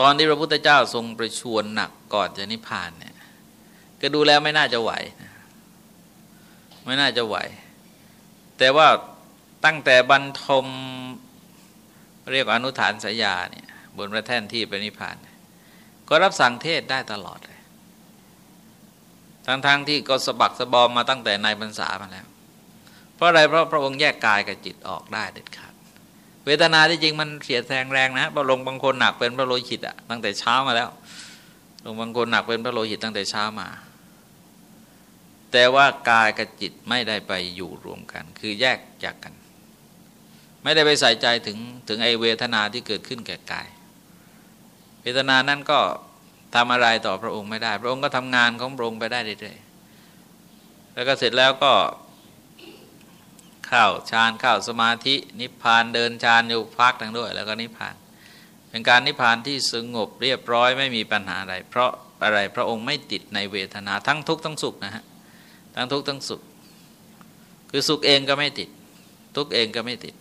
ตอนที่พระพุทธเจ้าทรงประชวรหนักก่อนจะนิพพานเนี่ยก็ดูแล้วไม่น่าจะไหว ไม่น่าจะไหว แต่ว่าตั้งแต่บรรทมเรียกอนุฐานสายาเนี่ยบนพระแท่นที่ไปนิพพาน ก็รับสั่งเทศได้ตลอดเลยทั้งๆทที่ก็สะบักสะบอมมาตั้งแต่ในพรรษามาแล้ว ราะอะไรเพราะพระองค์แยกกายกับจิตออกได้เด็ดขาด เวทนาที่จริงมันเสียแทงแรงนะพระลงบางคนหนักเป็นพระโลหิตอะตั้งแต่เช้ามาแล้วลงบางคนหนักเป็นพระโลหิตตั้งแต่เช้ามา แต่ว่ากายกับจิตไม่ได้ไปอยู่รวมกัน คือแยกจากกัน ไม่ได้ไปใส่ใจถึงถึงไอเวทนาที่เกิดขึ้นแก่กาย เวทนานั้นก็ทำอะไรต่อพระองค์ไม่ได้ พระองค์ก็ทำงานของพระองค์ไปได้เรื่อยๆแล้วก็เสร็จแล้วก็ เข้าฌานเข้าสมาธิ นิพพานเดินฌานอยู่พักทั้งด้วย แล้วก็นิพพาน เป็นการนิพพานที่สงบเรียบร้อยไม่มีปัญหาอะไร เพราะอะไรพระองค์ไม่ติดในเวทนาทั้งทุกข์ทั้งสุขนะฮะทั้งทุกข์ทั้งสุข คือสุขเองก็ไม่ติด ทุกข์เองก็ไม่ติด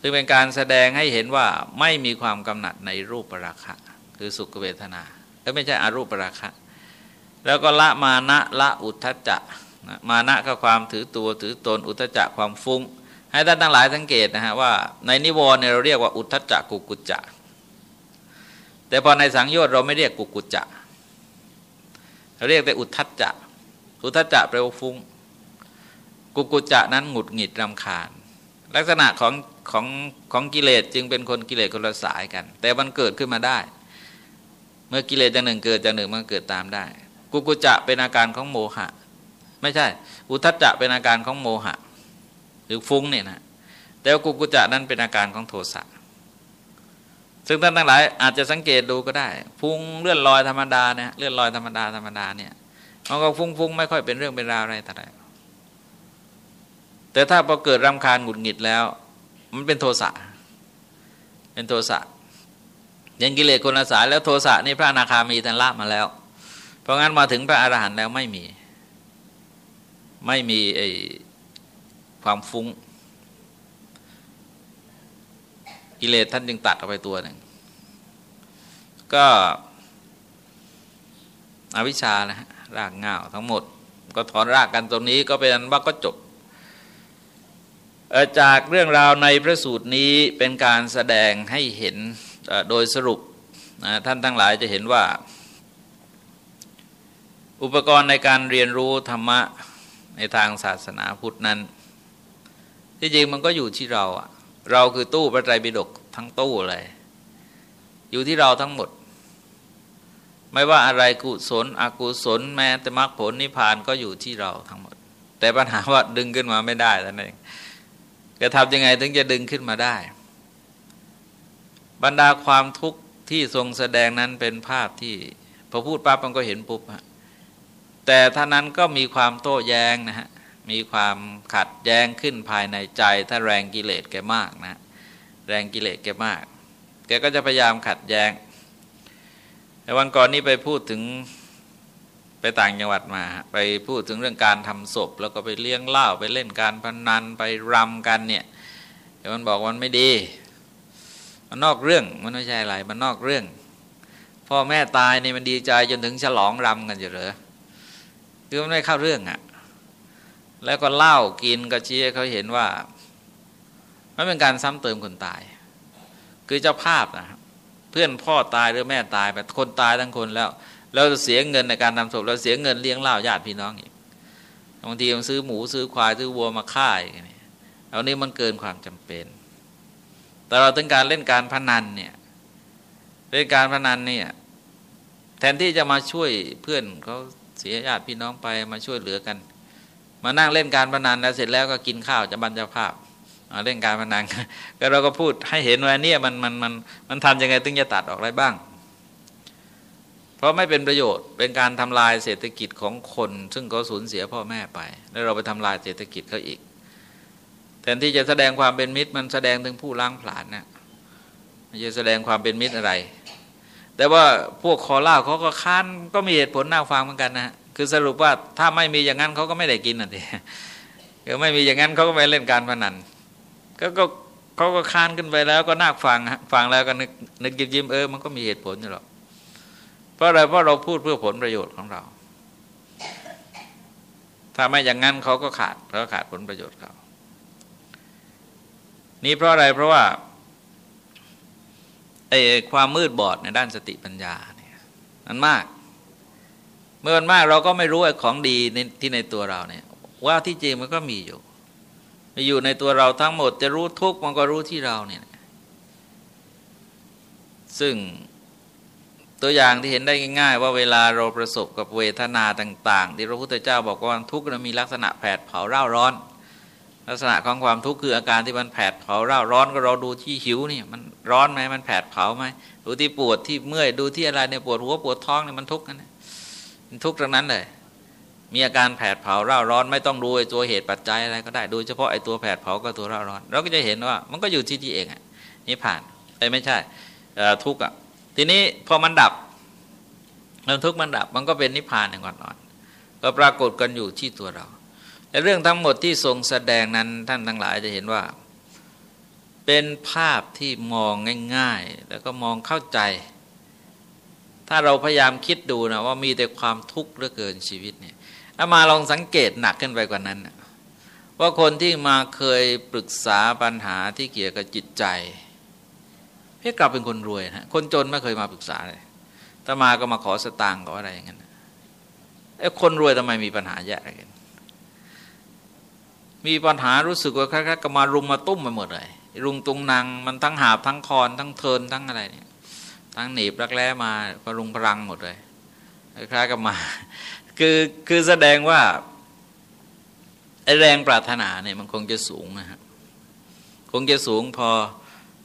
ซึ่งเป็นการแสดงให้เห็นว่าไม่มีความกำหนัดในรูปราคะ คือสุขเวทนาและไม่ใช่อารูปราคะ แล้วก็ละมานะละอุทธจะ มานะก็ความถือตัวถือตนอุทธจะความฟุง้ง ให้ท่านทั้งหลายสังเกตนะฮะว่าในนิวรณ์เราเรียกว่าอุทจะกุกุจจะ แต่พอในสังโยชน์เราไม่เรียกกุกุจจะเราเรียกแต่อุทธจะ อุทธจะแปลว่าฟุง้ง กุกุจจะนั้นหงุดหงิดรำคาญ ลักษณะของของของกิเลสจึงเป็นคนกิเลสคนละสายกัน แต่มันเกิดขึ้นมาได้ เมื่อกิเลสจากหนึ่งเกิดจากหนึ่งมันเกิดตามได้ กุกุจะเป็นอาการของโมหะ ไม่ใช่ อุทัจจะเป็นอาการของโมหะ หรือฟุ้งเนี่ยนะแต่กุกุจะนั้นเป็นอาการของโทสะซึ่งท่านทั้งหลายอาจจะสังเกตดูก็ได้ ฟุ้งเลื่อนลอยธรรมดาเนี่ยเลื่อนลอยธรรมดาธรรมดาเนี่ยมันก็ฟุ้งฟุ้งไม่ค่อยเป็นเรื่องเป็นราวอะไรแต่ไรแต่ถ้าพอเกิดรำคาญหงุดหงิดแล้ว มันเป็นโทสะเป็นโทสะยังกิเลสคนละสายแล้วโทสะนี่พระอนาคามีท่านละมาแล้ว เพราะงั้นมาถึงพระอรหันต์แล้วไม่มี ไม่มีไอความฟุง้ง กิเลสท่านจึงตัดออกไปตัวหนึ่ง ก็อวิชชานะฮะรากเงาทั้งหมด ก็ถอนรากกันตรงนี้ก็เป็นว่าก็จบ จากเรื่องราวในพระสูตรนี้เป็นการแสดงให้เห็นโดยสรุปท่านทั้งหลายจะเห็นว่า อุปกรณ์ในการเรียนรู้ธรรมะ ในทางศาสนาพุทธนั้น ที่จริงมันก็อยู่ที่เราอะเราคือตู้พระไตรปิฎกทั้งตู้เลยอยู่ที่เราทั้งหมด ไม่ว่าอะไรกุศลอกุศลแม้แต่มรรคผลนิพพานก็อยู่ที่เราทั้งหมด แต่ปัญหาว่าดึงขึ้นมาไม่ได้แล้วนั่นเองจะทำยังไงถึงจะดึงขึ้นมาได้ บรรดาความทุกข์ที่ทรงแสดงนั้นเป็นภาพที่พอพูดปั๊บมันก็เห็นปุ๊บฮะ แต่ท่านั้นก็มีความโต้แย้งนะฮะมีความขัดแย้งขึ้นภายในใจ ถ้าแรงกิเลสแกมากนะ แรงกิเลสแกมาก แกก็จะพยายามขัดแย้งแต่วันก่อนนี้ไปพูดถึงไปต่างจังหวัดมา ไปพูดถึงเรื่องการทำศพ แล้วก็ไปเลี้ยงเหล้าไปเล่นการพนันไปรำกันเนี่ยแต่มันบอกมันไม่ดี มันนอกเรื่องมันไม่ใช่อะไรมันนอกเรื่อง พ่อแม่ตายนี่มันดีใจจนถึงฉลองรำกันอยู่เหรอ คือมันไม่เข้าเรื่องอะ่ะ แล้วก็เล่ากินก็เชี้เขาเห็นว่า มันเป็นการซ้ำเติมคนตาย คือเจ้าภาพนะเพื่อนพ่อตายหรือแม่ตายแบบคนตายทั้งคนแล้วเราจะเสียเงินในการทำศพเราเสียเงินเลี้ยงเล่าญาติพี่น้องอีกบางทีมันซื้อหมูซื้อควายซื้อวัวมาฆ่าอย่างนี้เอานี้มันเกินความจำเป็น แต่เราต้องการเล่นการพนันเนี่ยเล่นการพนันเนี่ยแทนที่จะมาช่วยเพื่อนเขา เสียญาติพี่น้องไปมาช่วยเหลือกัน มานั่งเล่นการพนันแล้วเสร็จแล้วก็กินข้าวจะบรรจภาพเล่นการพนันก็เราก็พูดให้เห็นว่าเนี่ยมันมันมันมันทำยังไงถึงจะตัดออกได้บ้าง เพราะไม่เป็นประโยชน์เป็นการทำลายเศรษฐกิจของคน ซึ่งเขาสูญเสียพ่อแม่ไป แล้วเราไปทำลายเศรษฐกิจเขาอีกแทนที่จะแสดงความเป็นมิตรมันแสดงถึงผู้ล้างผลาญนะไม่ใช่แสดงความเป็นมิตรอะไร แต่ว่าพวกคอล่าเขาก็ค้านก็มีเหตุผลน่าฟังเหมือนกันนะคือสรุปว่าถ้าไม่มีอย่างนั้นเขาก็ไม่ได้กินอะทีคือไม่มีอย่างนั้นเขาก็ไม่เล่นการพนันก็ก็เขาก็ค้านขึ้นไปแล้วก็น่าฟังฟังแล้วก็นึกนึกยิ้มยิ้มเออมันก็มีเหตุผลอยู่หรอกเพราะอะไรเพราะเราพูดเพื่อผลประโยชน์ของเรา ถ้าไม่อย่างนั้นเขาก็ขาดเขาขาดผลประโยชน์เขานี่เพราะอะไรเพราะว่า ไอ้ความมืดบอดในด้านสติปัญญาเนี่ยมันมาก เมื่อมันมากเราก็ไม่รู้ไอ้ของดีในที่ในตัวเราเนี่ย ว่าที่จริงมันก็มีอยู่มีอยู่ในตัวเราทั้งหมดจะรู้ทุกมันก็รู้ที่เราเนี่ย ซึ่งตัวอย่างที่เห็นได้ง่าย ๆ ว่าเวลาเราประสบกับเวทนาต่าง ๆ ที่พระพุทธเจ้าบอกว่าทุกข์มันมีลักษณะแผดเผาเร่าร้อน ลักษณะของความทุกข์คืออาการที่มันแผดเผาเร่าร้อนก็เราดูที่หิวนี่มันร้อนไหมมันแผดเผาไหมดูที่ปวดที่เมื่อยดูที่อะไรเนี่ยปวดหัวปวดท้องเนี่ยมันทุกข์นะมันทุกข์ตรงนั้นเลยมีอาการแผดเผาเร่าร้อนไม่ต้องดูไอ้ตัวเหตุปัจจัยอะไรก็ได้ดูเฉพาะไอ้ตัวแผดเผากับตัวเร่าร้อน เราก็จะเห็นว่ามันก็อยู่ที่ที่เองอะนี่ผ่านไอ้ไม่ใช่ทุกข์อะทีนี้พอมันดับความทุกข์มันดับมันก็เป็นนิพพานอย่างก่อนๆก็ปรากฏกันอยู่ที่ตัวเรา เรื่องทั้งหมดที่ทรงแสดงนั้นท่านทั้งหลายจะเห็นว่า เป็นภาพที่มองง่าย ๆ แล้วก็มองเข้าใจ ถ้าเราพยายามคิดดูนะว่ามีแต่ความทุกข์เหลือเกินชีวิตเนี่ยอามาลองสังเกตหนักขึ้นไปกว่านั้นว่าคนที่มาเคยปรึกษาปัญหาที่เกี่ยวกับจิตใจเพี่กลับเป็นคนรวยนะคนจนไม่เคยมาปรึกษาเลยถ้ามาก็มาขอสตางค์ก็อะไรอย่างนั้นไอ้คนรวยทำไมมีปัญหาแย่อะไรกัน มีปัญหารู้สึกว่าคล้ายๆก็มารุมมาตุ้มไปหมดเลยรุงตุงนางมันทั้งหาบทั้งคอนทั้งเทินทั้งอะไรเนี่ยทั้งหนีบรักแร้มาพรุงพรังหมดเลยคล้ายๆกับมา คือคือแสดงว่าไอแรงปรารถนาเนี่ยมันคงจะสูงนะฮะคงจะสูงพอ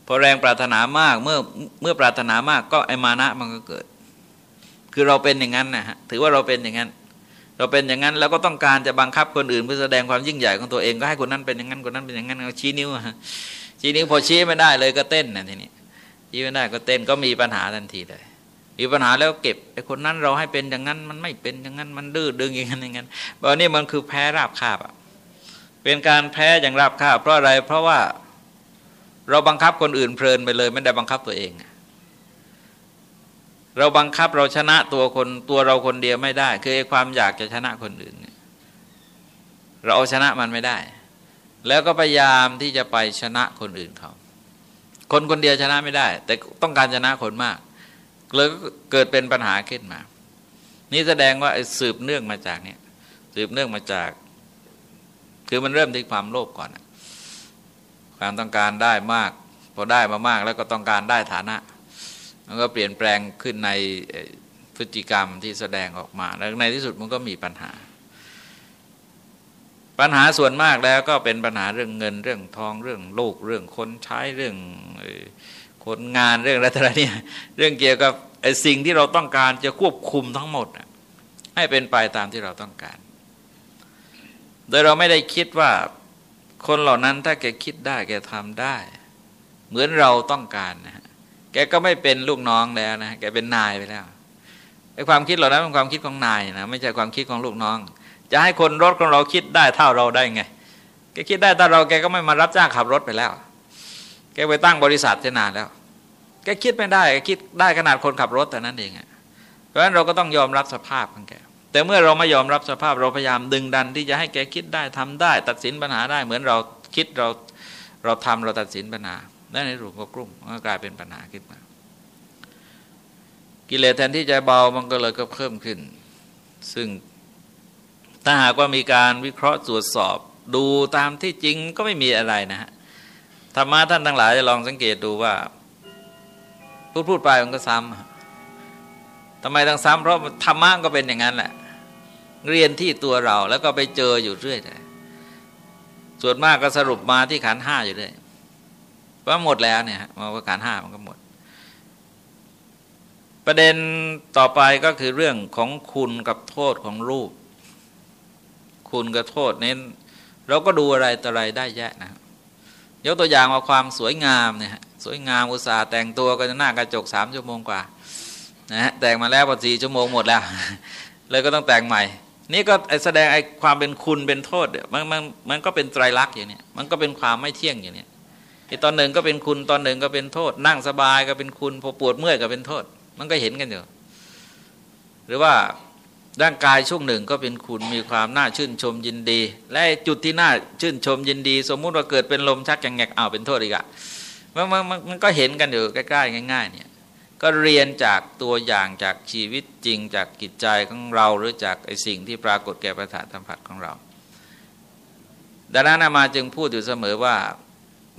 พอแรงปรารถนามากเมื่อเมื่อปรารถนามากก็ไอมานะมันก็เกิด คือเราเป็นอย่างนั้นนะฮะถือว่าเราเป็นอย่างนั้น เราเป็นอย่างนั้นแล้วก็ต้องการจะบังคับคนอื่นเพื่อแสดงความยิ่งใหญ่ของตัวเองก็ให้คนนั้นเป็นอย่างนั้นคนนั้นเป็นอย่างนั้นเอาชี้นิ้วชี้นิ้วพอชี้ไม่ได้เลยก็เต้นนะทีนี้ชี้ไม่ได้ก็เต้นก็มีปัญหาทันทีเลยมีปัญหาแล้วเก็บไอ้คนนั้นเราให้เป็นอย่างนั้นมันไม่เป็นอย่างนั้นมันดื้อดึงอย่างนั้นอย่างนั้นตอนนี้มันคือแพ้ราบคาบอะเป็นการแพ้อย่างราบคาบเพราะอะไรเพราะว่าเราบังคับคนอื่นเพลินไปเลย ไม่ได้บังคับตัวเอง เราบังคับเราชนะตัวคนตัวเราคนเดียวไม่ได้ คือความอยากจะชนะคนอื่นเราเอาชนะมันไม่ได้ แล้วก็พยายามที่จะไปชนะคนอื่นเขา คนคนเดียวชนะไม่ได้ แต่ต้องการชนะคนมากเลยเกิดเป็นปัญหาขึ้นมา นี่แสดงว่าสืบเนื่องมาจากเนี่ยสืบเนื่องมาจาก คือมันเริ่มที่ความโลภก่อนความต้องการได้มากพอได้มามากแล้วก็ต้องการได้ฐานะ มันก็เปลี่ยนแปลงขึ้นในพฤติกรรมที่แสดงออกมา แล้วในที่สุดมันก็มีปัญหา ปัญหาส่วนมากแล้วก็เป็นปัญหาเรื่องเงินเรื่องทองเรื่องลูกเรื่องคนใช้เรื่องคนงานเรื่องอะไรต่างๆเนี่ยเรื่องเกี่ยวกับสิ่งที่เราต้องการจะควบคุมทั้งหมด ให้เป็นไปตามที่เราต้องการ โดยเราไม่ได้คิดว่าคนเหล่านั้นถ้าแกคิดได้แกทำได้ เหมือนเราต้องการนะ กก็ไม่เป็นลูกน้องแล้วนะแกเป็นนายไปแล้วไอ้ความคิดเหล่านั้นเป็นความคิดของนายนะไม่ใช่ความคิดของลูกน้อง จะให้คนรถของเราคิดได้เท่าเราได้ไงแกคิดได้ถ้าเราแกก็ไม่มารับจ้างขับรถไปแล้ว แกไปตั้งบริษัทจะนานแล้ว แกคิดไม่ได้แกคิดได้ขนาดคนขับรถแต่นั้นเองเพราะฉะนั้นเราก็ต้องยอมรับสภาพของแกแต่เมื่อเราไม่ยอมรับสภาพเราพยายามดึงดันที่จะให้แกคิดได้ทำได้ ตัดสินปัญหาได้เหมือนเราคิดเราเราทำเราตัดสินปัญหา แล้ในรูปก็กลุ่มก็กลายเป็นปัญหาขึ้นมา กิเลสแทนที่จะเบามันก็เลยก็เพิ่มขึ้น ซึ่งถ้าหากว่ามีการวิเคราะห์ตรวจสอบดูตามที่จริงก็ไม่มีอะไรนะฮะธรรมะท่านทั้งหลายจะลองสังเกตดูว่า พูดพูดไปมันก็ซ้ำทำไมต้องซ้ำเพราะธรรมะก็เป็นอย่างนั้นแหละ เรียนที่ตัวเราแล้วก็ไปเจออยู่เรื่อยเลยส่วนมากก็สรุปมาที่ขันห้าอยู่เรื่อย ว่าหมดแล้วเนี่ยมาประการห้ามันก็หมด ประเด็นต่อไปก็คือเรื่องของคุณกับโทษของรูป คุณกับโทษเน้น เราก็ดูอะไรต่ออะไรได้แยะนะยกตัวอย่างว่าความสวยงามเนี่ยสวยงามอุตสาห์แต่งตัวก็จะหน้ากระจกสามชั่วโมงกว่านะฮะแต่งมาแล้วพอสี่ชั่วโมงหมดแล้ว เลยก็ต้องแต่งใหม่ นี่ก็แสดงไอ้ความเป็นคุณเป็นโทษมันมันมันก็เป็นไตรลักษณ์อย่างนี้มันก็เป็นความไม่เที่ยงอย่างนี้ ตอนหนึ่งก็เป็นคุณตอนหนึ่งก็เป็นโทษ นั่งสบายก็เป็นคุณพอปวดเมื่อยก็เป็นโทษ มันก็เห็นกันอยู่หรือว่าร่างกายช่วงหนึ่งก็เป็นคุณมีความน่าชื่นชมยินดี และจุดที่น่าชื่นชมยินดี สมมุติว่าเกิดเป็นลมชักแงกเอาวเป็นโทษอีกอะมันมันมันก็เห็นกันอยู่ใกล้ๆง่าย ๆ เนี่ยก็เรียนจากตัวอย่างจากชีวิตจริงจากกิจใจของเราหรือจากไอสิ่งที่ปรากฏแก่ประสาทสัมผัสของเรา ดังนั้นมาจึงพูดอยู่เสมอว่า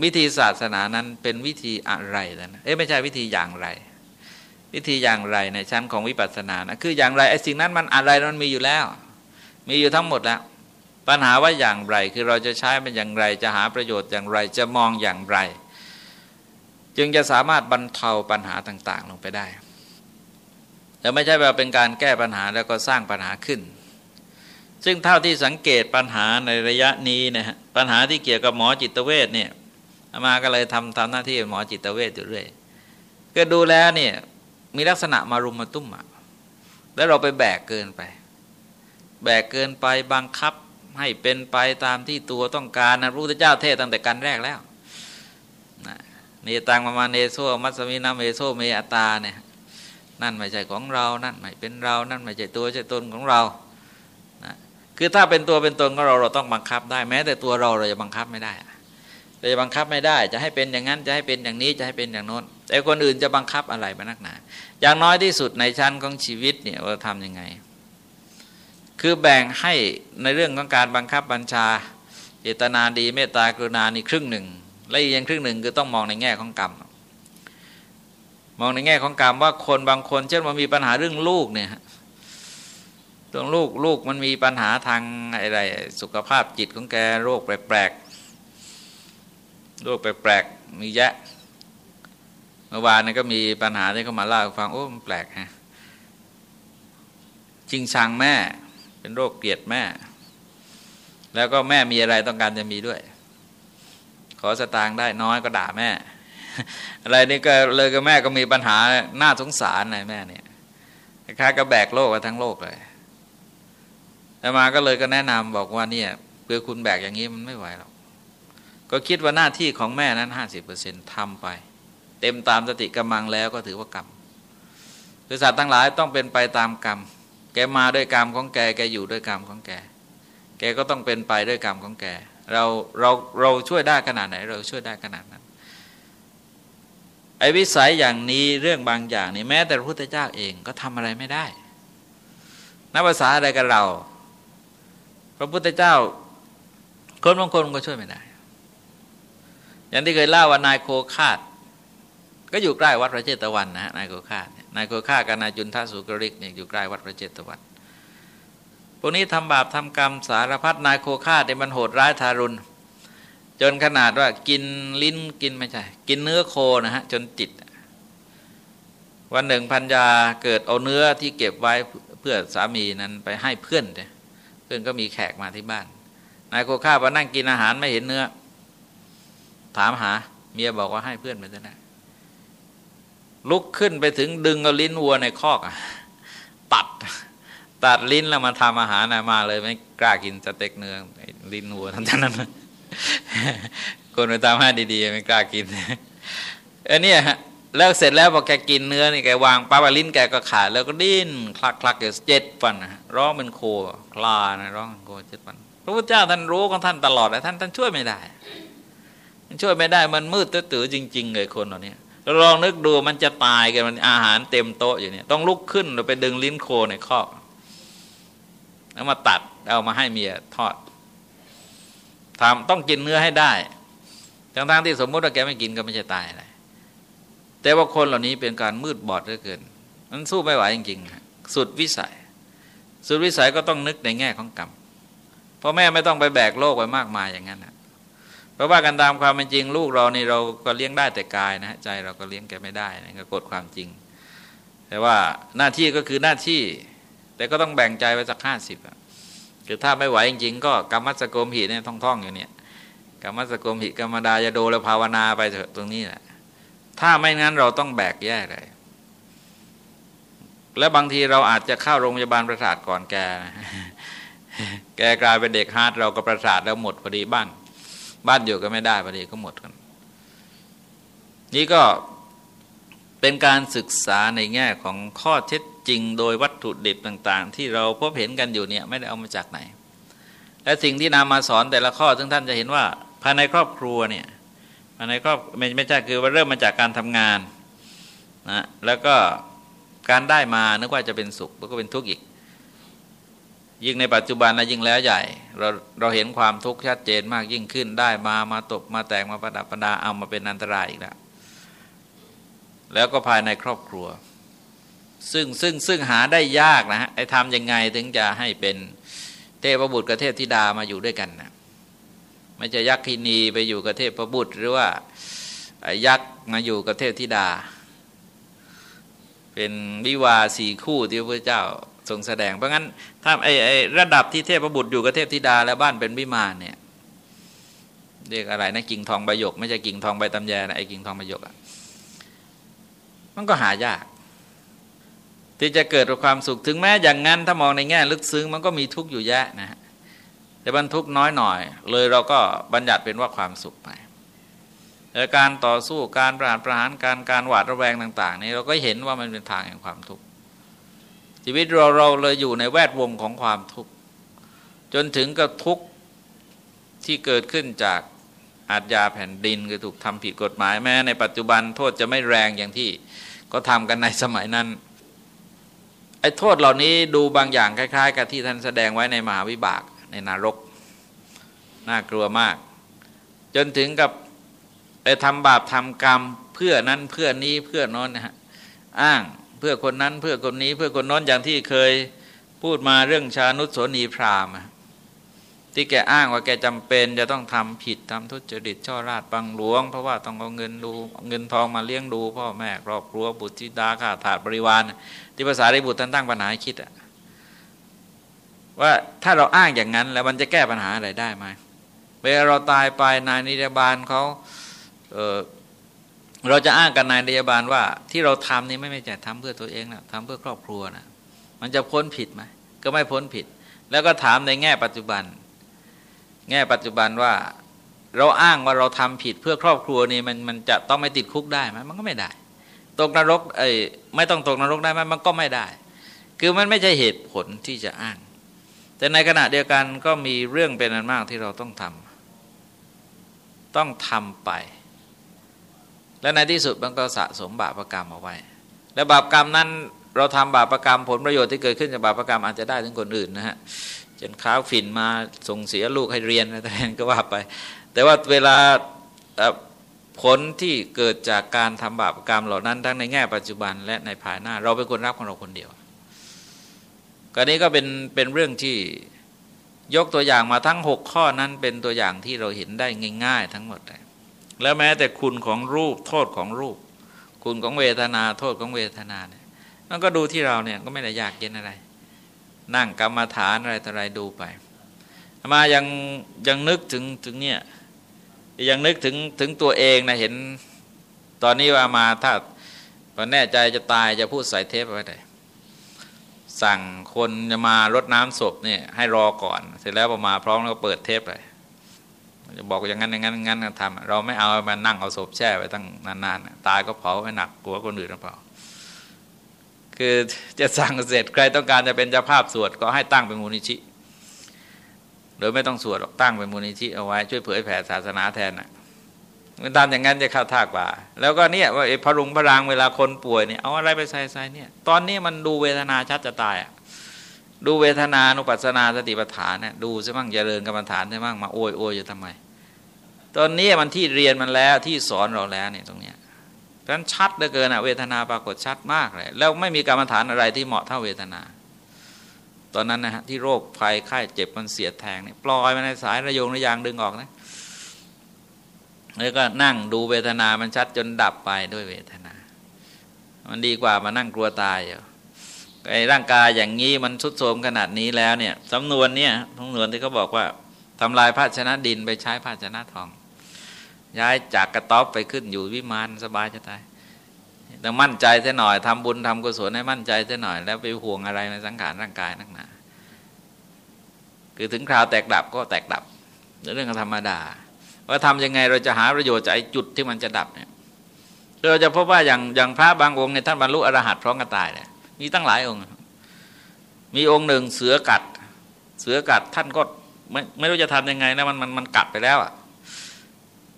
วิธีศาสนานั้นเป็นวิธีอะไรนะเอ๊ะไม่ใช่วิธีอย่างไร วิธีอย่างไรในชั้นของวิปัสสนานะคืออย่างไรไอ้สิ่งนั้นมันอะไรมันมีอยู่แล้ว มีอยู่ทั้งหมดแล้วปัญหาว่าอย่างไรคือเราจะใช้มันอย่างไร จะหาประโยชน์อย่างไรจะมองอย่างไร จึงจะสามารถบรรเทาปัญหาต่าง ๆ ลงไปได้แต่ไม่ใช่แบบเป็นการแก้ปัญหาแล้วก็สร้างปัญหาขึ้น ซึ่งเท่าที่สังเกตปัญหาในระยะนี้นะฮะปัญหาที่เกี่ยวกับหมอจิตเวชเนี่ย มาก็เลยทำทำหน้าที่หมอจิตเวชอยู่เรื่อยก็ดูแล้วเนี่ยมีลักษณะมารุมมาตุ้มอะแล้วเราไปแบกเกินไป แบกเกินไปบังคับให้เป็นไปตามที่ตัวต้องการนะพระพุทธเจ้าเทศตั้งแต่กัณฑ์แรกแล้วนะเนตังมะมะ เนโสหะมัสมินะ เมโส เม อัตตาเนี่ยนั่นไม่ใช่ของเรา นั่นไม่เป็นเรา นั่นไม่ใช่ตัวใช่ตนของเรานะคือถ้าเป็นตัวเป็นตนของเราเราต้องบังคับได้ แม้แต่ตัวเราเราจะบังคับไม่ได้ เราจะบังคับไม่ได้ จะให้เป็นอย่างนั้นจะให้เป็นอย่างนี้จะให้เป็นอย่างโน้น แต่คนอื่นจะบังคับอะไรมานักหนา อย่างน้อยที่สุดในชั้นของชีวิตเนี่ยเราทำยังไง คือแบ่งให้ในเรื่องของการบังคับบัญชา เจตนาดีเมตตากรุณานี่ครึ่งหนึ่ง และอีกอย่างครึ่งหนึ่งคือต้องมองในแง่ของกรรม มองในแง่ของกรรมว่าคนบางคน เช่นว่ามีปัญหาเรื่องลูกเนี่ยตรงลูกลูกมันมีปัญหาทางอะไรสุขภาพจิตของแกโรคแปลกๆ โรคแปลกๆมีแยะเมื่อวานนี้ก็มีปัญหาที่เขามาเล่าฟังโอ้มันแปลกฮะจริงชังแม่ เป็นโรคเกลียดแม่ แล้วก็แม่มีอะไรต้องการจะมีด้วย ขอสตางค์ได้น้อยก็ด่าแม่ อะไรนี่ก็เลยกับแม่ก็มีปัญหาหน้าสงสารนแม่เนี่ยคล้ายกับแบกโลกทั้งโลกเลยแต่มาก็เลยก็แนะนำบอกว่าเนี่ยเพื่อคุณแบกอย่างนี้มันไม่ไหวหรอก ก็คิดว่าหน้าที่ของแม่นั้นห้าสิบเปอร์เซ็นต์ทำไป เต็มตามสติกำลังแล้วก็ถือว่ากรรมคือสัตว์ทั้งหลายต้องเป็นไปตามกรรม แกมาด้วยกรรมของแก แกอยู่ด้วยกรรมของแก แกก็ต้องเป็นไปด้วยกรรมของแก เราเราเราช่วยได้ขนาดไหน เราช่วยได้ขนาดนั้น ไอ้วิสัยอย่างนี้เรื่องบางอย่างนี่แม้แต่พระพุทธเจ้าเองก็ทำอะไรไม่ได้นับภาษาอะไรกับเรา พระพุทธเจ้าคนบางคนก็ช่วยไม่ได้ อย่างที่เคยเล่าว่านายโคคาด ก็อยู่ใกล้วัดพระเจตวันนะฮะนายโคคาดนายโคคาดกับนายจุนทสุกริกเนี่ยอยู่ใกล้วัดพระเจตวันพวกนี้ทำบาปทำกรรมสารพัดนายโคคาดเนี่ยมันโหดร้ายทารุณ จนขนาดว่ากินลิ้นกินไม่ใช่กินเนื้อโคนะฮะจนติดวันหนึ่งพันยาเกิดเอาเนื้อที่เก็บไว้เพื่อสามีนั้นไปให้เพื่อนเเพื่อนก็มีแขกมาที่บ้าน นายโคข้าพอนั่งกินอาหารไม่เห็นเนื้อ ถามหา เมียบอกว่าให้เพื่อนไปซะนะลุกขึ้นไปถึงดึงเอาลิ้นวัวในคอกตัด ตัดลิ้นแล้วมาทำอาหารมาเลยไม่กล้ากินสเต็กเนื้อลิ้นวัวทั้งนั้นคนไปตามห้าดีๆไม่กล้ากินอันนี้ฮะแล้วเสร็จแล้วพอแกกินเนื้อนี่แกวางปลาบลิ้นแกก็ขาดแล้วก็ดิ้นคลักคลักอยู่เจ็ดวันร้องเป็นโคคลานะร้องเป็นโคเจ็ดวัน พระพุทธเจ้าท่านรู้ของท่านตลอดแต่ท่านท่านช่วยไม่ได้ ช่วยไม่ได้มันมืดตื้อจริง ๆ เลยคนเหล่านี้ลองนึกดูมันจะตายกันมันอาหารเต็มโต๊ะอยู่เนี่ยต้องลุกขึ้นเราไปดึงลิ้นโคในคอกแล้วมาตัดเอามาให้เมียทอดทำต้องกินเนื้อให้ได้ทั้งๆที่สมมติว่าแกไม่กินก็ไม่ใช่ตายอะไรแต่ว่าคนเหล่านี้เป็นการมืดบอดเหลือเกิน มันสู้ไม่ไหวจริงๆ สุดวิสัย สุดวิสัยก็ต้องนึกในแง่ของกรรมเพราะแม่ไม่ต้องไปแบกโลกไว้มากมายอย่างนั้นนะ เพราะว่ากันตามความเป็นจริง ลูกเรานี่เราก็เลี้ยงได้แต่กายนะใจเราก็เลี้ยงแกไม่ได้นะก็กดความจริง แต่ว่าหน้าที่ก็คือหน้าที่ แต่ก็ต้องแบ่งใจไว้สักห้าสิบอะคือถ้าไม่ไหวจริงๆ ก็กรรมสกมหิเนี่ยท่องๆอยู่เนี่ยกรรมสกมหิกรรมดายโดและภาวนาไปเถอะตรงนี้แหละถ้าไม่งั้นเราต้องแบกแยกเลย และบางทีเราอาจจะเข้าโรงพยาบาลประสาทก่อนแกแกกลายเป็นเด็กฮาร์ดเราก็ประสาทแล้วหมดพอดีบ้าน บ้านอยู่ก็ไม่ได้พอดีก็หมดกัน นี่ก็เป็นการศึกษาในแง่ของข้อเท็จจริง โดยวัตถุดิบต่าง ๆ ที่เราพบเห็นกันอยู่เนี่ยไม่ได้เอามาจากไหน และสิ่งที่นำมาสอนแต่ละข้อซึ่งท่านจะเห็นว่าภายในครอบครัวเนี่ยภายในครอบไม่ไม่ใช่คือว่าเริ่มมาจากการทำงานนะแล้วก็การได้มานึกว่าจะเป็นสุขแล้วก็เป็นทุกข์อีก ยิ่งในปัจจุบันนะยิ่งแล้วใหญ่ เราเราเห็นความทุกข์ชัดเจนมากยิ่งขึ้นได้มามาตบมาแตกมาประดับประดาเอามาเป็นอันตรายอีกแล้วแล้วก็ภายในครอบครัว ซึ่งซึ่งซึ่งหาได้ยากนะฮะไอ้ทำยังไงถึงจะให้เป็นเทพบุตรกับเทพธิดามาอยู่ด้วยกันนะไม่จะยักษ์คินีไปอยู่กับเทพบุตรหรือว่ายักษ์มาอยู่กับเทพธิดา เป็นวิวาสี่คู่ที่พระเจ้า ทรงแสดง เพราะงั้นถ้าไอ้ไอระดับที่เทพบุตรอยู่กับเทพธิดาแล้วบ้านเป็นวิมานเนี่ยเรียกอะไรนะกิ่งทองใบหยก ไม่ใช่กิ่งทองใบตำแยนะไอ้กิ่งทองใบหยกอะมันก็หายาก ที่จะเกิดความสุขถึงแม้อย่างนั้น ถ้ามองในแง่ลึกซึ้งมันก็มีทุกข์อยู่แยะนะฮะแต่บรรทุกน้อยหน่อย เลยเราก็บัญญัติเป็นว่าความสุขไปแต่การต่อสู้การประหารประหารการการหวาดระแวงต่าง ๆ นี้เราก็เห็นว่ามันเป็นทางแห่งความทุกข์ ชีวิตเราเราเลยอยู่ในแวดวงของความทุกข์ จนถึงกับทุกข์ที่เกิดขึ้นจากอาทยาแผ่นดินคือถูกทำผิดกฎหมายแม้ในปัจจุบันโทษจะไม่แรงอย่างที่ก็ทำกันในสมัยนั้นไอ้โทษเหล่านี้ดูบางอย่างคล้าย ๆ กับที่ท่านแสดงไว้ในมหาวิบากในนรก น่ากลัวมาก จนถึงกับไปทำบาปทำกรรมเพื่อนั้นเพื่อนี้เพื่อน้นนะฮะอ้าง เพื่อคนนั้นเพื่อคนนี้เพื่อคนน้นอย่างที่เคยพูดมาเรื่องชานุสโสนีพรามที่แกอ้างว่าแกจำเป็น จะต้องทำผิดทำทุจริตช่อราดบังหลวง เพราะว่าต้องเอาเงินดูเงินทองมาเลี้ยงดูพ่อแม่ครอบครัวบุตรธิดาข้าทาสบริวารที่ภาษาริบุตรท่านตั้งปัญหาคิดอะว่าถ้าเราอ้างอย่างนั้นแล้วมันจะแก้ปัญหาอะไรได้ไหมเวลาเราตายไปนายนิยบาลเขาเเราจะอ้างกับนายนิยบาลว่า ที่เราทำนี่ไม่ไม่ใช่ทำเพื่อตัวเองนะทำเพื่อครอบครัวนะมันจะพ้นผิดไหมก็ไม่พ้นผิด แล้วก็ถามในแง่ปัจจุบัน แง่ปัจจุบันว่า เราอ้างว่าเราทำผิดเพื่อครอบครัวนี่มันมันจะต้องไม่ติดคุกได้ไหมมันก็ไม่ได้ตกนรกไอ้ไม่ต้องตกนรกได้ไหมมันก็ไม่ได้ คือมันไม่ใช่เหตุผลที่จะอ้าง แต่ในขณะเดียวกันก็มีเรื่องเป็นอันมากที่เราต้องทำต้องทำไป และในที่สุดมันก็สะสมบาปรกรรมเอาไว้ และบาปกรรมนั้นเราทำบาปรกรรมผลประโยชน์ที่เกิดขึ้นจากบาปรกรรมอาจจะได้ถึงคนอื่นนะฮะเช่นข้าวฝิ่นมาส่งเสียลูกให้เรียนอะไรก็ว่าไป แต่ว่าเวลาผลที่เกิดจากการทำบาปกรรมเหล่านั้นทั้งในแง่ปัจจุบันและในภายหน้า เราเป็นคนรับของเราคนเดียวก็นี้ก็เป็นเป็นเรื่องที่ยกตัวอย่างมาทั้งหกข้อนั้นเป็นตัวอย่างที่เราเห็นได้ง่าย ๆ ทั้งหมดเลย แล้วแม้แต่คุณของรูปโทษของรูป คุณของเวทนาโทษของเวทนาเนี่ยมันก็ดูที่เราเนี่ยก็ไม่ได้ยากเย็นอะไร นั่งกรรมฐานอะไรต่ออะไรดูไป มายังยังนึกถึงถึงเนี่ยยังนึกถึงถึงตัวเองนะเห็นตอนนี้ว่ามาถ้าพอแน่ใจจะตายจะพูดใส่เทปไว้เลยสั่งคนจะมารดน้ำศพเนี่ยให้รอก่อน เสร็จแล้วพอมาพร้อมแล้วก็เปิดเทปเลย จะบอกอย่างนั้นอย่างนั้นอย่างนั้นทำเราไม่เอามานั่งเอาศพแช่ไว้ตั้งนานๆตายก็เผาไม่หนักกลัวคนอื่นหรือเปล่า คือจะสั่งเสร็จใครต้องการจะเป็นเจ้าภาพสวดก็ให้ตั้งเป็นมูลนิธิโดยไม่ต้องสวดตั้งเป็นมูลนิธิเอาไว้ช่วยเผยแผ่ศาสนาแทนนะมันตามอย่างนั้นจะเข้าท่ากว่า แล้วก็เนี่ยว่าพรุงพรังเวลาคนป่วยเนี่ยเอาอะไรไปใส่ใส่เนี่ย ตอนนี้มันดูเวทนาชัดจะตายอะ ดูเวทนานุปัสนาสติปัฏฐานเนี่ยดูใช่มั้งเจริญกรรมฐานใช่มั้งมาโอยโอยอยู่ทำไม ตอนนี้มันที่เรียนมันแล้วที่สอนเราแล้วเนี่ยตรงเนี้ยเพราะฉะนั้นชัดเหลือเกินอะเวทนาปรากฏชัดมากเลยแล้วไม่มีกรรมฐานอะไรที่เหมาะเท่าเวทนา ตอนนั้นนะฮะที่โรคภัยไข้เจ็บมันเสียดแทงเนี่ยปล่อยมาในสายระยงระยางดึงออกนะแล้วก็นั่งดูเวทนามันชัดจนดับไปด้วยเวทนา มันดีกว่ามานั่งกลัวตายอยู่ ไอ้ร่างกายอย่างนี้มันทุดโทรมขนาดนี้แล้วเนี่ยสำนวนเนี่ยสำนวนที่เขาบอกว่าทำลายภาชนะดินไปใช้ภาชนะทอง ย้ายจากกระต๊อบไปขึ้นอยู่วิมานสบายจะตายต้องมั่นใจเสียหน่อยทำบุญทำกุศลให้มั่นใจเสียหน่อย แล้วไปห่วงอะไรในสังขารร่างกายนักหนาคือถึงคราวแตกดับก็แตกดับเรื่องธรรมดาว่าทำยังไงเราจะหาประโยชน์จากจุดที่มันจะดับเนี่ยเราจะพบว่าอย่างอย่างพระบางองค์ในท่านบรรลุอรหัตพร้อมกันตายเนี่ย มีตั้งหลายองค์ มีองค์หนึ่งเสือกัด เสือกัดท่านก็ไม่ไม่รู้จะทำยังไงนะมันมันมันกัดไปแล้วอะ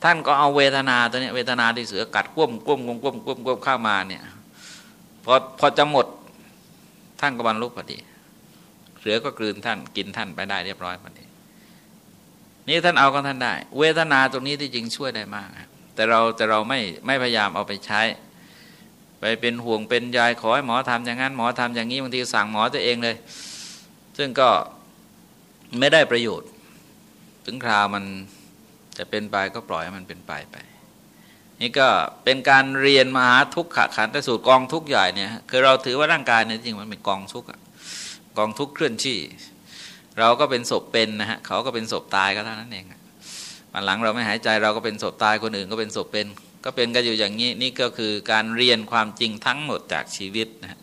ท่านก็เอาเวทนาตัวเนี้ยเวทนาที่เสือกัดก้มก้มก้มก้มก้มก้มเข้ามาเนี่ยพอพอจะหมดท่านก็บรรลุพอดี เสือก็กลืนท่านกินท่านไปได้เรียบร้อยพอดีนี่ท่านเอาก็ท่านได้ เวทนาตรงนี้ที่จริงช่วยได้มากแต่เราแต่เราไม่ไม่พยายามเอาไปใช้ ไปเป็นห่วงเป็นใยขอให้หมอทำอย่างนั้นหมอทำอย่างนี้บางทีสั่งหมอตัวเองเลย ซึ่งก็ไม่ได้ประโยชน์ ถึงคราวมันจะเป็นไปก็ปล่อยให้มันเป็นไปไป นี่ก็เป็นการเรียนมหาทุกขขันธ์สูตรกองทุกใหญ่เนี่ยคือเราถือว่าร่างกายเนี่ยจริงมันเป็นกองทุกกองทุกเคลื่อนที่ เราก็เป็นศพเป็นนะฮะเขาก็เป็นศพตายก็เท่านั้นเองมาหลังเราไม่หายใจเราก็เป็นศพตายคนอื่นก็เป็นศพเป็น ก็เป็นกันอยู่อย่างนี้นี่ก็คือการเรียนความจริงทั้งหมดจากชีวิตนะ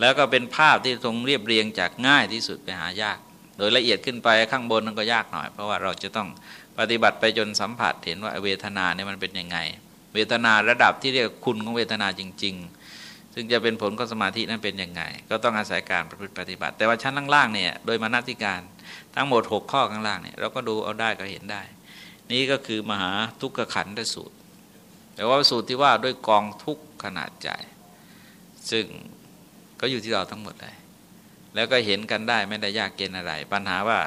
แล้วก็เป็นภาพที่ทรงเรียบเรียงจากง่ายที่สุดไปหายาก โดยละเอียดขึ้นไปข้างบนนั้นก็ยากหน่อย เพราะว่าเราจะต้องปฏิบัติไปจนสัมผัสเห็นว่าเวทนาเนี่ยมันเป็นยังไง เวทนาระดับที่เรียกคุณของเวทนาจริง ๆ ซึ่งจะเป็นผลของสมาธินั้นเป็นยังไง ก็ต้องอาศัยการประพฤติปฏิบัติ แต่ว่าชั้นล่างๆเนี่ยโดยมานาติการทั้งหมด 6 ข้อข้างล่างเนี่ยเราก็ดูเอาได้ก็เห็นได้ นี่ก็คือมหาทุกขขันธสูตร แต่ว่าสูตรที่ว่าด้วยกองทุกขนาดใจ ซึ่งก็อยู่ที่เราทั้งหมดเลย แล้วก็เห็นกันได้ไม่ได้ยากเกณฑ์อะไร ปัญหาว่า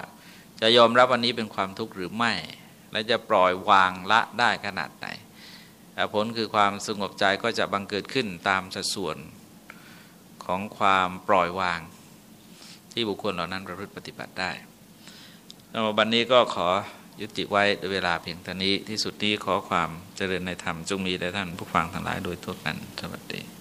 จะยอมรับวันนี้เป็นความทุกข์หรือไม่ และจะปล่อยวางละได้ขนาดไหน ผลคือความสงบใจก็จะบังเกิดขึ้นตามสัดส่วนของความปล่อยวาง ที่บุคคลเหล่านั้นประพฤติปฏิบัติได้สำหรับวันนี้ก็ขอ ยุติไว้ด้วยเวลาเพียงเท่านี้ที่สุดนี้ขอความเจริญในธรรมจงมีแด่ท่านผู้ฟังทั้งหลายโดยทั่วกันสวัสดี